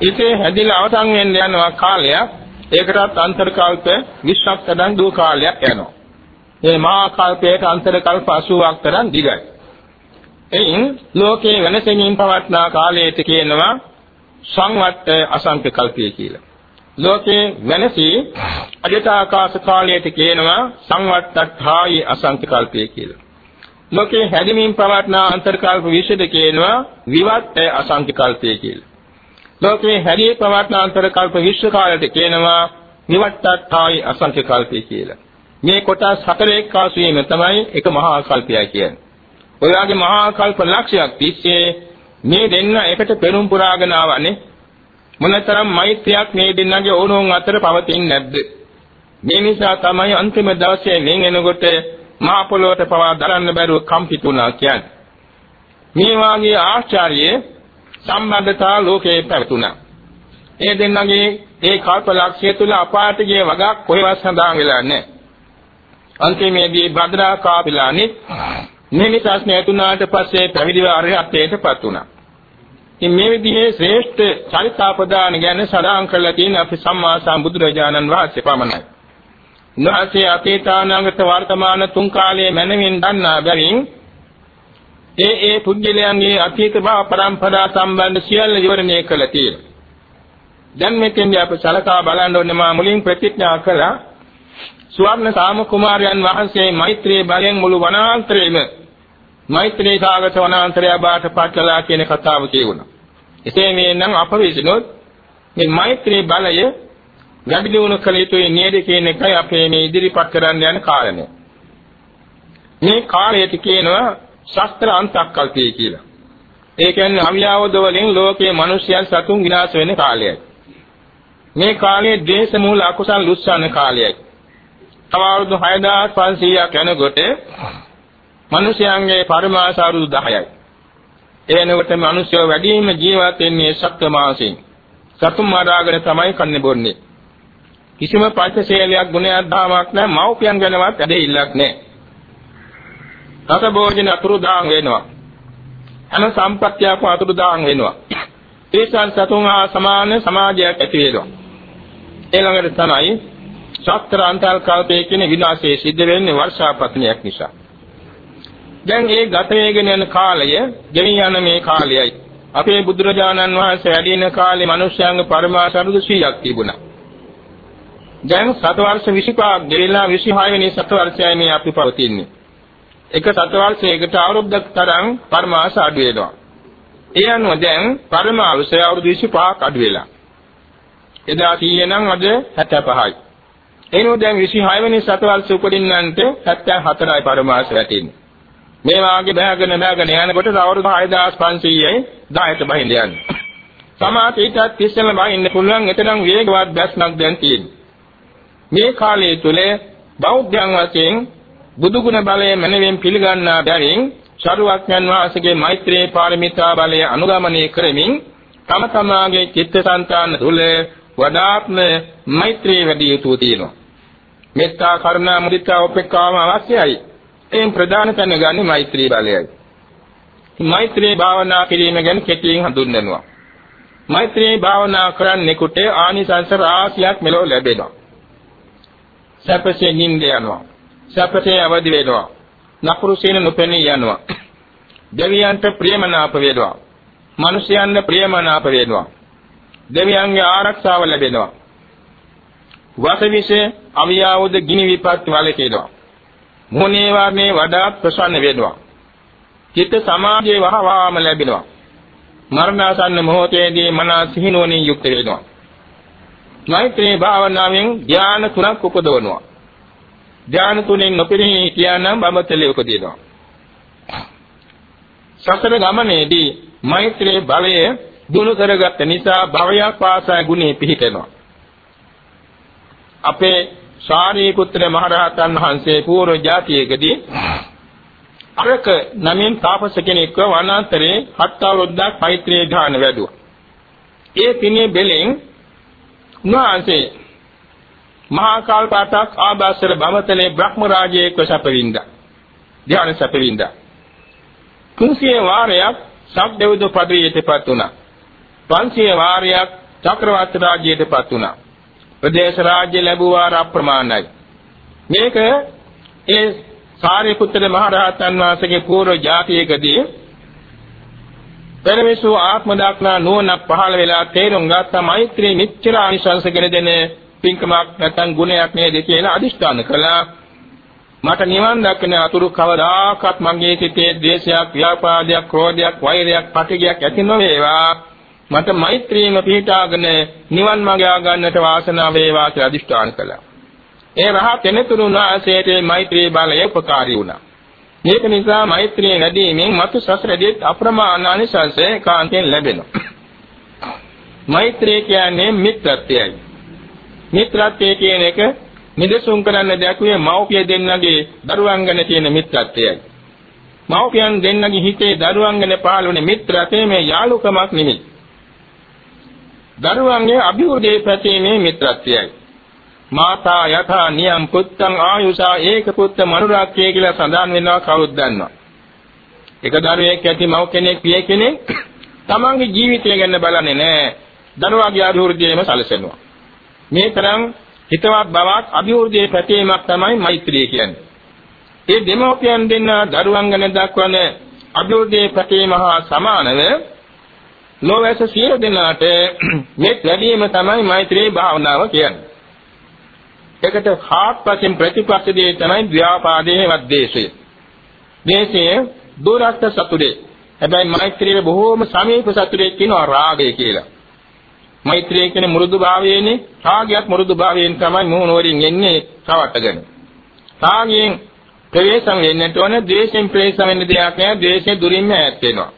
ඉතේ හැදිලා අවසන් වෙන්න යනවා කාලයක්. ඒකටත් අන්තර කල්ප 20ක් තරම් දුර කාලයක් යනවා. මේ මහා කල්පයට අන්තර කල්ප 80ක් තරම් දිගයි. එයින් ලෝකේ වෙනසෙමින් පවත්නා කාලයට කියනවා සංවට්ට අසංඛ්‍ය කල්පය කියලා. ලෝකේ වෙනසී අජතාකාශ කාලයට කියනවා සංවට්ටඨායි අසංඛ්‍ය කල්පය කියලා. ලෝකේ හැදෙමින් පවත්නා අන්තර කල්ප 20ද කියනවා විවට්ට අසංඛ්‍ය කල්පය කියලා. ලෝකේ හැදී පවත්නාන්තර කල්ප විශ්ව කාලයට කියනවා නිවට්ටායි අසංඛ්‍ය කල්පය කියලා. මේ කොටස් හතරේ එක්කාසු වීම තමයි එක මහා කල්පයයි කියන්නේ. ඔය වගේ මහා කල්ප ලක්ෂයක් තිස්සේ මේ දෙන්න එකට පෙරම් පුරාගෙන ආවනේ. මොනතරම් මෛත්‍රියක් මේ දෙන්නගේ ඕනෝන් අතර පවතින්නේ නැද්ද? මේ නිසා තමයි අන්තිම දවසේ වෙන් එනකොට මහ පොළොවට පවා දරන්න බැරුව කම්පිතුණා කියන්නේ. මේ වාගේ ආශ්චර්ය සම්බන්ධතා ලෝකේ පැවතුණා. ඒ දෙන්නගේ ඒ කල්පලක්ෂය තුල අපාතගේ වගක් කොහෙවත් සඳහන් වෙලා නැහැ. අන්තිමේදී භද්‍රා කාපිලානි මෙනි ප්‍රශ්නය තුනාට පස්සේ පැවිදි වාරයටපත් වුණා. ඉතින් මේ විදිහේ ශ්‍රේෂ්ඨ චරිතාපදාන ගැන සඳහන් කරලා තියෙන අපි සම්මා සම්බුදුරජාණන් වහන්සේ පමණයි. උන්වහන්සේ අතීතානාගත වර්තමාන තුන් කාලයේ මනමින් දන්නා බැවින් ඒ ඒ පුද්ගලයන්ගේ අතීත භව પરම්පරා සම්බන්ධ සියල්ල විවරණය කළ තියෙනවා. දැන් මෙතෙන්දී අපි සලකා බලන්න ඕනේ මා මුලින් ප්‍රතිඥා කළා සුවර්ණ සාම කුමාරයන් වහන්සේ මෛත්‍රී බලයෙන් මුළු වනාන්තරයේම මෛත්‍රී සාගත වනාන්තරය බාටපත් කළා කියන කතාව කියුණා. එසේ මේනම් අප විසිනොත් මේ මෛත්‍රී බලය වැඩි දියුණු කළ යුතුයි නේද කියන එකයි අපේ මේ ඉදිරිපත් කරන්න යන කාරණය. මේ කාලයට කියනවා ශස්ත්‍ර අන්තක්කල්පය කියලා. ඒ කියන්නේ අවියාවද වලින් ලෝකයේ මිනිස්යන් සතුන් විනාශ වෙන කාලයයි. මේ කාලයේ ද්වේෂ මූල අකුසල් ලුස්සන කාලයයි. තව අවුරුදු 6500ක් යනකොට මිනිස්යන්ගේ පරමාස අවුරුදු 10යි. එනකොට මිනිස්යෝ වැඩිම ජීවත් වෙන්නේ සත්ත්ව මාසෙන්. සතුන් මරාගෙන තමයි කන්නේ බොන්නේ. කිසිම පංචශීලයක් ගුණයක් ධාමයක් නැහැ මව්පියන් ගැනවත් ඇදහිල්ලක් නැහැ. රස භෝජන අතුරුදාන් වෙනවා. හැම සම්පත්තියක්ම අතුරුදාන් වෙනවා. ඒසන් සතුන් හා සමාන සමාජයක් ඇති වෙනවා. ඊළඟට තමයි ශාස්ත්‍ර අන්තල් කල්පයේ කියන විනාශය සිද්ධ වෙන්නේ වර්ෂාපතනයක් නිසා. දැන් ඒ ගත වේගෙන යන කාලය, ගෙවි යන මේ කාලයයි. අපේ බුදුරජාණන් වහන්සේ වැඩි ඉන කාලේ මිනිස්යාංග පරමාසරුදු 100ක් තිබුණා. දැන් සත වර්ෂ 25ක් ගෙවිලා 26 වෙනි සත වර්ෂයයි මේ අපි පවතින්නේ. එක සතවර්ෂයකට අවුරුද්දක් තරම් පරමාස අඩු වෙනවා. ඒ අනුව දැන් පරමාවසය අවුරුදු 25ක් අඩු වෙලා. එදා 100 නම් අද 75යි. එනෝ දැන් 26 වෙනි සතවර්ෂ උපදින්නන්ට 74යි පරමාස වැටෙන්නේ. මේ වාගේ බහගෙන බහගෙන යනකොට අවුරුදු 6500යි 10ට බහිඳ යන්නේ. සමාත ඊටත් ඉස්සෙල්ලා බහින්න පුළුවන් එතරම් වේගවත් බැස්මක් දැන් තියෙන්නේ. මේ කාලය තුල බෞද්ධයන් වශයෙන් බුදු ගුණ බලය මනවෙන් පිළිගන්නා බැවින් ශරුවක්ඥන් වහන්සේගේ මෛත්‍රී පාරමිතා බලය අනුගමනය කරමින් තම තමාගේ චිත්තසංතාන තුළ වඩාත්ම මෛත්‍රී වැඩි යුතු තියෙනවා. මෙත්තා කරුණා මුදිතා උපේක්ඛාම අවශ්‍යයි. එයින් ප්‍රධාන තැන ගන්නේ මෛත්‍රී බලයයි. මෛත්‍රී භාවනා කිරීම ගැන කෙටියෙන් හඳුන්වනවා. මෛත්‍රී භාවනා කරන්නෙකුට ආනිසංස රාශියක් මෙලොව ලැබෙනවා. සැපසේ නිින්ද යනවා. සැපසේ අවදි වෙනවා. නපුරු සීන නොපෙනී යනවා. දෙවියන්ට ප්‍රියමනාප වෙනවා. මිනිසයන්ට ප්‍රියමනාප වෙනවා. දෙවියන්ගේ ආරක්ෂාව ලැබෙනවා. වාසවිෂේ අවියාවුද ගිනි විපත් වලකේනවා. මොහොනේ වාගේ වඩා ප්‍රසන්න වෙනවා. චිත්ත සමාධියේ වහවාම ලැබෙනවා. මරණාසන්න මොහොතේදී මනස සිහිනුවණින් යුක්ත වෙනවා. මෛත්‍රී භාවනාවෙන් ධ්‍යාන තුනක් උපදවනවා. ධානය තුනෙන් නොපෙනී හිටියානම් බඹතලේ උපදිනවා. සසර ගමනේදී මෛත්‍රී බලය දුණු කරගත්ත නිසා භවයක් පාසා ගුණේ පිහිටෙනවා. අපේ ශාරීපුත්‍ර මහරහතන් වහන්සේ පූර්ව જાතියේකදී අරක නමින් තාපස කෙනෙක්ව වනාන්තරේ හත් අවුරුද්දක් මෛත්‍රී ධාන වැඩුවා. ඒ පිනේ බෙලෙන් උන්වහන්සේ මහා කල්පතක් ආභාසර බමතලේ බ්‍රහ්ම රාජයේක සැපවින්දා. ධ්‍යාන සැපවින්දා. කුංසිය වාරයක් සබ්දෙව්ද පදවියටපත් වුණා. පන්සිය වාරයක් චක්‍රවර්ති රාජ්‍යයටපත් වුණා. ප්‍රදේශ රාජ්‍ය ලැබුවා අප්‍රමාණයි. මේක ඒ සාරිපුත්‍ර මහ රහතන් වහන්සේගේ පූර්ව જાතියකදී පෙරවිසු ආත්ම දක්නා නුවණක් පහළ වෙලා තේරුම් ගත්ත මෛත්‍රී මිච්ඡර ආනිසංස ගෙන දෙන පින්කමක් නැත්නම් ගුණයක් නේද කියලා අදිෂ්ඨාන කළා. මට නිවන් දක්න අතුරු කවදාකවත් මගේ සිතේ ද්වේෂයක්, ව්‍යාපාදයක්, ක්‍රෝධයක්, වෛරයක්, පටිගයක් ඇති නොවේවා. මට මෛත්‍රියම පිහිටාගෙන නිවන් මාර්ගය ගන්නට වාසනාව වේවා කියලා අදිෂ්ඨාන කළා. ඒ රහත් එනතුරු නාසයට මෛත්‍රී බලය උපකාරී වුණා. මේක නිසා මෛත්‍රිය වැඩිමෙන් මතු සසරදී අප්‍රමාණ අනිසංසය කාන්තෙන් ලැබෙනවා. මෛත්‍රිය කියන්නේ මිත්‍රත්වයයි. මිත්‍රත්වයේ කියන එක නිදසුන් කරන්න දැකුවේ මව්පිය දෙන්නගේ දරුවන් ගැන තියෙන මිත්‍රත්වයයි. මව්පියන් දෙන්නගේ හිතේ දරුවන් ගැන පහළුනේ මිත්‍රත්වයේ මේ යාළුකමක් නෙමෙයි. දරුවන්ගේ අභිවෘද්ධියේ පැතීමේ මිත්‍රත්වයයි. මාතා යථා නියම් පුත්තං ආයුසා ඒක පුත්ත මනුරාක්කේ කියලා සඳහන් වෙනවා කවුද දන්නවා. එක දරුවෙක් ඇති මව් කෙනෙක් පිය කෙනෙක් [CLEARS THROAT] තමන්ගේ ජීවිතය ගැන බලන්නේ නැහැ. දරුවාගේ අභිවෘද්ධියම සැලසෙනවා. මේ තරම් හිතවත් බවක් අභිවෘද්ධියේ පැතීමක් තමයි මෛත්‍රිය කියන්නේ. ඒ දෙමෝපියන් දෙන්න දරුවන් ගැන දක්වන අභිවෘද්ධියේ පැතීම හා සමානව නොවැස සියලු දෙනාට [CLEARS THROAT] මේ ලැබීම තමයි මෛත්‍රී භාවනාව කියන්නේ. ඒකට හාත්පසින් ප්‍රතිපක්ෂ දේ තමයි ව්‍යාපාදයේ වද්දේශය. දේශයේ දුරස්ත සතුරේ. හැබැයි මෛත්‍රියේ බොහෝම සමීප සතුරේ කියනවා රාගය කියලා. මෛත්‍රිය කියන්නේ මෘදු භාවයේනේ රාගයත් මෘදු භාවයෙන් තමයි මොහොන වලින් එන්නේ රවටගෙන. රාගයෙන් ප්‍රවේශම් වෙන්නට ඕන ද්වේෂයෙන් ප්‍රවේශම් වෙන්න දෙයක් නෑ ද්වේෂය දුරින්ම ඈත් වෙනවා.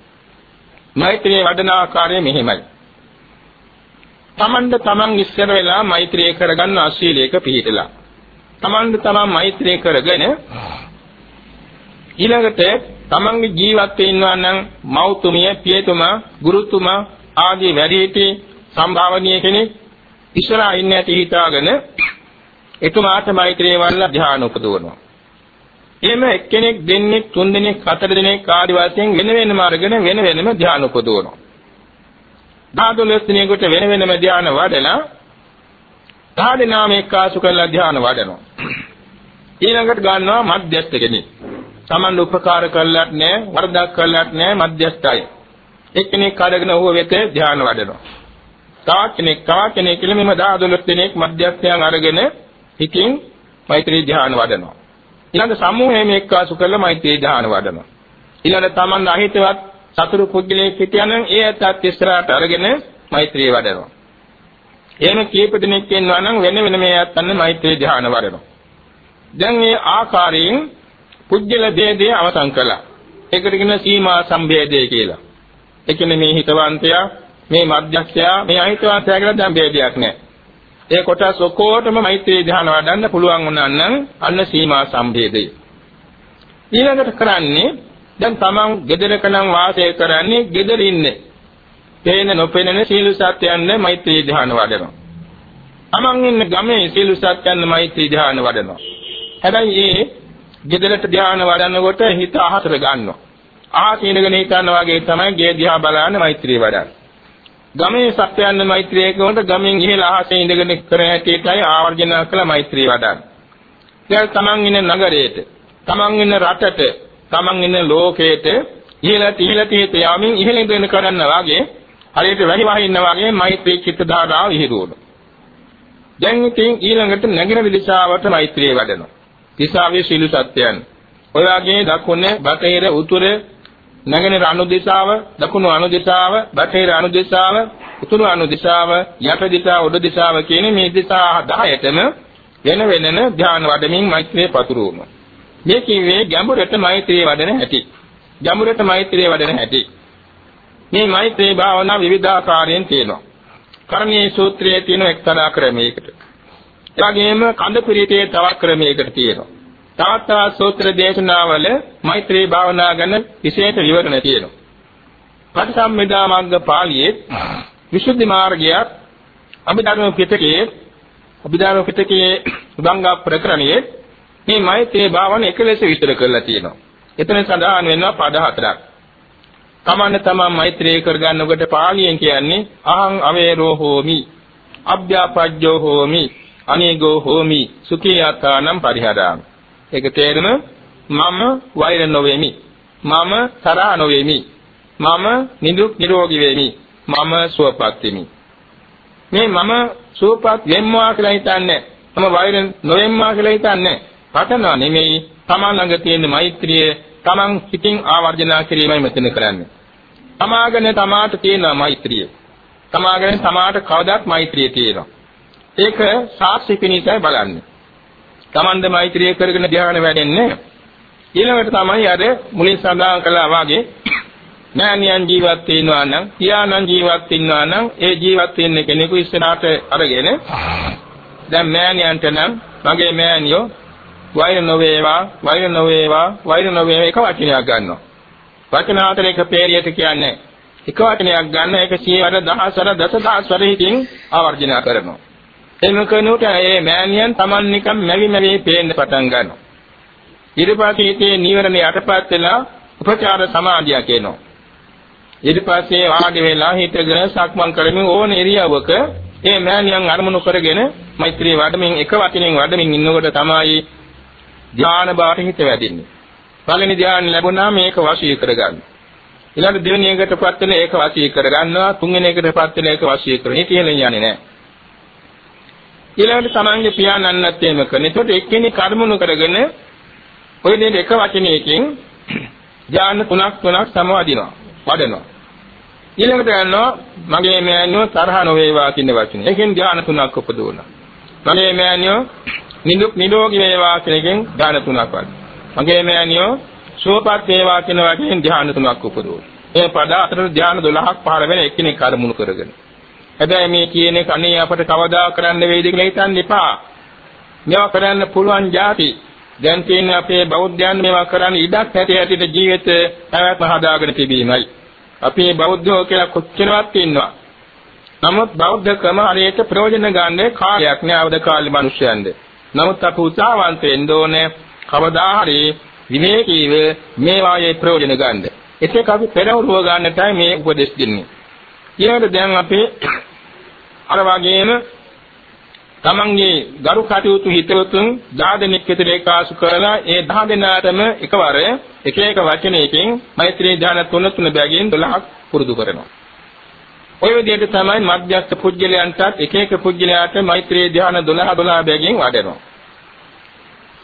මෛත්‍රියේ වඩන ආකාරය මෙහෙමයි. තමන්ද තමන් ඉස්සර වෙලා මෛත්‍රිය කරගන්න අශීලයක පිළිහිටලා. තමන්ද තමන් මෛත්‍රිය කරගෙන ඊළඟට තමන්ගේ ජීවත් වෙනවා නම් මෞතුමිය, පියතුමා, ගුරුතුමා ආදී වැඩිහිටි සම්භාවනීය කෙනෙක් ඉස්සරහා ඉන්නේ ඇති හිතාගෙන එතුමාට මෛත්‍රිය වඩලා ධ්‍යාන උපදවනවා. එහෙම එක්කෙනෙක් දෙන්නෙක් තුන් දෙනෙක් හතර දෙනෙක් ආදි වශයෙන් වෙන වෙනම අරගෙන වෙන වෙනම ධ්‍යාන උපදවනවා. ධාතුලස් දිනේකට වෙන වෙනම ධ්‍යාන වඩලා ධාදිනාම එක්කාසු කරලා ධ්‍යාන වඩනවා. ඊළඟට ගන්නවා මධ්‍යස්ථ කෙනෙක්. Taman උපකාර කළත් නැහැ, වරදක් කළත් නැහැ මධ්‍යස්ථයි. එක්කෙනෙක් අරගෙන ඌව වෙත ධ්‍යාන වඩනවා. තා කෙනෙක් තා කෙනෙක් කියලා මෙම 12 දෙනෙක් මධ්‍යස්ථයන් අරගෙන හිතින් මෛත්‍රී ධ්‍යාන වඩනවා. ඊළඟ සමූහයෙන් එක්කාසු කරලා මෛත්‍රී ධ්‍යාන වඩනවා. ඊළඟ Taman අහිතවත් සතුරු පුද්ගලයෙක් හිටියනම් ඒ ඇත්තත් ඉස්සරහට අරගෙන මෛත්‍රී වඩනවා. එහෙම කීප දෙනෙක් ඉන්නවා නම් වෙන වෙන මේ ඇත්තන්න මෛත්‍රී ධ්‍යාන වඩනවා. දැන් මේ ආකාරයෙන් පුජ්‍යල දේදී අවසන් කළා. ඒකට කියන සීමා සම්භේදය කියලා. ඒ කියන්නේ මේ හිතවන්තයා, මේ මධ්‍යස්ථයා, මේ අහිතවන්තයා කියලා දැන් ભેදයක් නැහැ. ඒ කොටස් ඔක්කොටම මෛත්‍රී ධ්‍යාන වඩන්න පුළුවන් වුණා නම් අන්න සීමා සම්භේදය. ඊළඟට කරන්නේ දැන් තමන් ගෙදරක නම් වාසය කරන්නේ ගෙදර ඉන්නේ. පේන නොපෙනෙන සීල සත්‍යයන් මෛත්‍රී ධ්‍යාන වඩනවා. තමන් ඉන්න ගමේ සීල සත්‍යයන් මෛත්‍රී ධ්‍යාන වඩනවා. හැබැයි ඒ ගෙදරට ධ්‍යාන වඩනකොට හිත අහතර ගන්නවා. අහස ඉඳගෙන හිතනවා වගේ තමයි ගේ දිහා බලන්න මෛත්‍රී වඩන්නේ. ගමේ සත්‍යයන් මෛත්‍රිය කරනකොට ගමෙන් ඉහළ අහසේ ඉඳගෙන කර හැටියටයි ආවර්ජන කළ මෛත්‍රී වඩන්නේ. දැන් තමන් ඉන්න නගරයේට, තමන් ඉන්න රටට, තමන් ඉන්න ලෝකයට ඉහළට ඉහළට යමින් ඉහළ ඉඳගෙන කරන්න වාගේ හරියට වැහි වහින්න වාගේ මෛත්‍රී චිත්ත ධාරාව විහිදුවනවා. දැන් ඉතින් ඊළඟට නැගින දිශාවට මෛත්‍රිය වඩනවා. දිශාවේ සීල සත්‍යයන්. ඔය වගේ දකුණ, බටහිර, උතුර, නැගෙනහිර අනු දිශාව, දකුණු අනු දිශාව, බටහිර අනු දිශාව, උතුරු අනු දිශාව, යට දිශාව, උඩ දිශාව කියන මේ දිශා 10ටම වෙන වෙනම ධ්‍යාන වඩමින් මෛත්‍රිය පතුරවනවා. මේ කිව්වේ ගැඹුරට මෛත්‍රිය වඩන හැටි. ගැඹුරට මෛත්‍රිය වඩන හැටි. මේ මෛත්‍රී භාවනා විවිධාකාරයෙන් තියෙනවා. කර්ණීය සූත්‍රයේ තියෙන එක්තරා ක්‍රමයකට. එවැගේම කඳ පිරිතේ තවත් ක්‍රමයකට තියෙනවා. තවත් තවත් සූත්‍ර දේශනාවල මෛත්‍රී භාවනා ගැන විශේෂ විවරණ තියෙනවා. පටිසම්භිදා මග්ග පාළියේ විසුද්ධි මාර්ගයක් අභිධර්ම පිටකයේ අභිධර්ම පිටකයේ උදංග ප්‍රකරණයේ මේ මෛත්‍රී භාවන එක ලෙස විස්තර කරලා තියෙනවා. එතන සඳහන් වෙනවා පද හතරක්. තමන්න තමන් මෛත්‍රී කරගන්නකොට පාළියෙන් කියන්නේ අහං අවේරෝ හෝමි අභ්‍යාපජ්ජෝ හෝමි අනේගෝ හෝමි සුඛී යතානම් පරිහරාමි. ඒක තේරුම මම වෛර නොවේමි. මම තරහ නොවේමි. මම නිදුක් නිරෝගී වෙමි. මම සුවපත් වෙමි. මේ මම සුවපත් වෙම්මා කියලා හිතන්නේ. මම වෛර නොවෙම්මා කියලා හිතන්නේ. පතනවා නෙමෙයි. තමන් ළඟ තියෙන මෛත්‍රිය තමන් සිතින් ආවර්ජනා කිරීමයි මෙතන කරන්නේ. තමාගෙන තමාට තියෙන මෛත්‍රිය. තමාගෙන තමාට කවදාත් මෛත්‍රිය තියෙනවා. ඒක සාක්ෂි පිණිසයි බලන්නේ. Tamande මෛත්‍රිය කරගෙන ධ්‍යාන වැඩෙන්නේ. ඊළඟට තමයි අර මුලින් සඳහන් කළා වාගේ මෑණියන් ජීවත් වෙනවා නම්, පියාණන් ජීවත් වෙනවා නම් ඒ ජීවත් වෙන්න කෙනෙකු ඉස්සරහට අරගෙන දැන් මෑණියන්ට නම් මගේ මෑණියෝ වෛර නොවේවා වෛර නොවේවා වෛර නොවේවා එක වචනයක් ගන්නවා. වචන හතරක පෙරියට කියන්නේ එක වචනයක් ගන්න ඒක සියවර දහසර දසදහස්වර හිතින් ආවර්ජන කරනවා. එම කෙනුට ඒ මෑණියන් Taman නිකන් මැවි මැවි පේන්න පටන් ගන්නවා. ඊට පස්සේ හිතේ නීවරණ යටපත් වෙලා උපචාර සමාධිය කියනවා. ඊට පස්සේ ආදි වෙලා හිතගෙන සක්මන් කරමින් ඕන ඉරියව්වක ඒ මෑණියන් අරමුණු කරගෙන මෛත්‍රී වඩමින් එක වචනෙන් වඩමින් ඉන්නකොට තමයි ධාන බාට හිත වැදින්නේ. පළවෙනි ධානය ලැබුණා මේක වශී කරගන්න. ඊළඟ දෙවෙනි එකටපත් වෙන ඒක වශී කරගන්නවා තුන්වෙනි එකටපත් වෙන ඒක වශී කරන. මේ කියලා යන්නේ නැහැ. ඊළඟට තමන්ගේ පියාණන්වත් එහෙම කරන. ඒකට එක්කෙනෙක් කර්මණු කරගෙන ඔය දෙන එක වචනයකින් [CLEARS THROAT] ධාන තුනක් තුනක් සමවදිනවා. වඩනවා. ඊළඟට යනවා මගේ මෑණියෝ තරහ නොවේවා කියන වචනේ. ඒකෙන් ධාන තුනක් උපදවනවා. මගේ මෑණියෝ නිදුක් නිරෝගී වේවා කියන එකෙන් ධාන තුනක් වඩනවා. මගේ මෑණියෝ සුවපත් වේවා කියන වචනෙන් ධාන තුනක් උපදවනවා. ඒ පද අතර ධාන 12ක් පහළ වෙන එකිනෙක කර්මුණු කරගෙන. හැබැයි මේ කියන එක අනේ අපට කවදා කරන්න වෙයිද කියලා හිතන්න එපා. මේවා කරන්න පුළුවන් જાති දැන් තියෙන අපේ බෞද්ධයන් මේවා කරන්න ඉඩක් නැති හැටියට ජීවිත පැවැත්ම හදාගෙන තිබීමයි. අපි බෞද්ධයෝ කියලා කොච්චරවත් ඉන්නවා. නමුත් බෞද්ධකම හරියට ප්‍රයෝජන ගන්න කාලයක් නෑ අවද කාලේ මිනිස්යන්ද. නමුත් අපි උත්සාහවන්ත වෙන්න ඕනේ කවදා හරි විවේකීව මේ වායේ ප්‍රයෝජන ගන්න. ඒක අපි පෙරවරුව ගන්නටයි මේ උපදෙස් දෙන්නේ. ඊළඟට දැන් අපි අර වගේම තමන්ගේ ගරු කටයුතු හිතවතුන් 10 දෙනෙක් විතර ඒකාසු කරලා ඒ 10 දෙනාටම එකවර එක එක වචනයකින් මෛත්‍රී ධ්‍යාන තුන තුන බැගින් 12ක් පුරුදු කරනවා. ඔය විදිහට තමයි මධ්‍යස්ථ පුජ්‍යලයන්ටත් එක එක පුජ්‍යලයාට මෛත්‍රී ධ්‍යාන 12 12 බැගින් වඩනවා.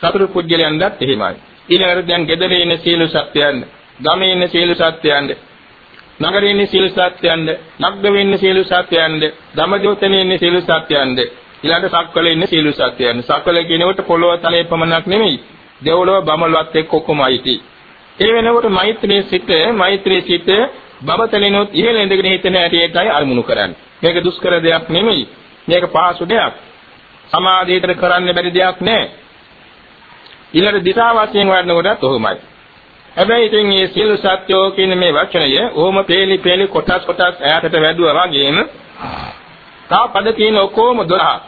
සතර පුජ්‍යලයන්ටත් එහෙමයි. ඊළඟට දැන් ගෙදර ඉන්න සීල සත්‍යයන්, ගමේ ඉන්න සීල සත්‍යයන්, නගරේ ඉන්න සීල සත්‍යයන්, නග්ග වෙන්න සීල සත්‍යයන්, ධම්මදෝතනේ ඉන්න සීල සත්‍යයන් ඊළඟ සක්වල ඉන්න සීල සත්‍යයන්. සක්වල කියනකොට පොළොව තලයේ පමණක් නෙමෙයි. දෙව්ලොව බමලොවත් එක්ක ඔක්කොමයි තියෙන්නේ. ඒ වෙනකොට මෛත්‍රී සිත මෛත්‍රී සිත බබතලිනොත් ඉහළ ඉඳගෙන හිතන හැටියටයි අරමුණු කරන්නේ. මේක දුෂ්කර දෙයක් නෙමෙයි. මේක පහසු දෙයක්. සමාධියට කරන්න බැරි දෙයක් නෑ. ඊළඟ දිශා වශයෙන් වඩනකොටත් ඔහොමයි. හැබැයි ඉතින් මේ සියලු සත්‍යෝ කියන මේ වචනය ඕම පේලි පේලි කොටස් කොටස් ඈතට වැදුවා වගේම තා පද තියෙන ඔක්කොම 12.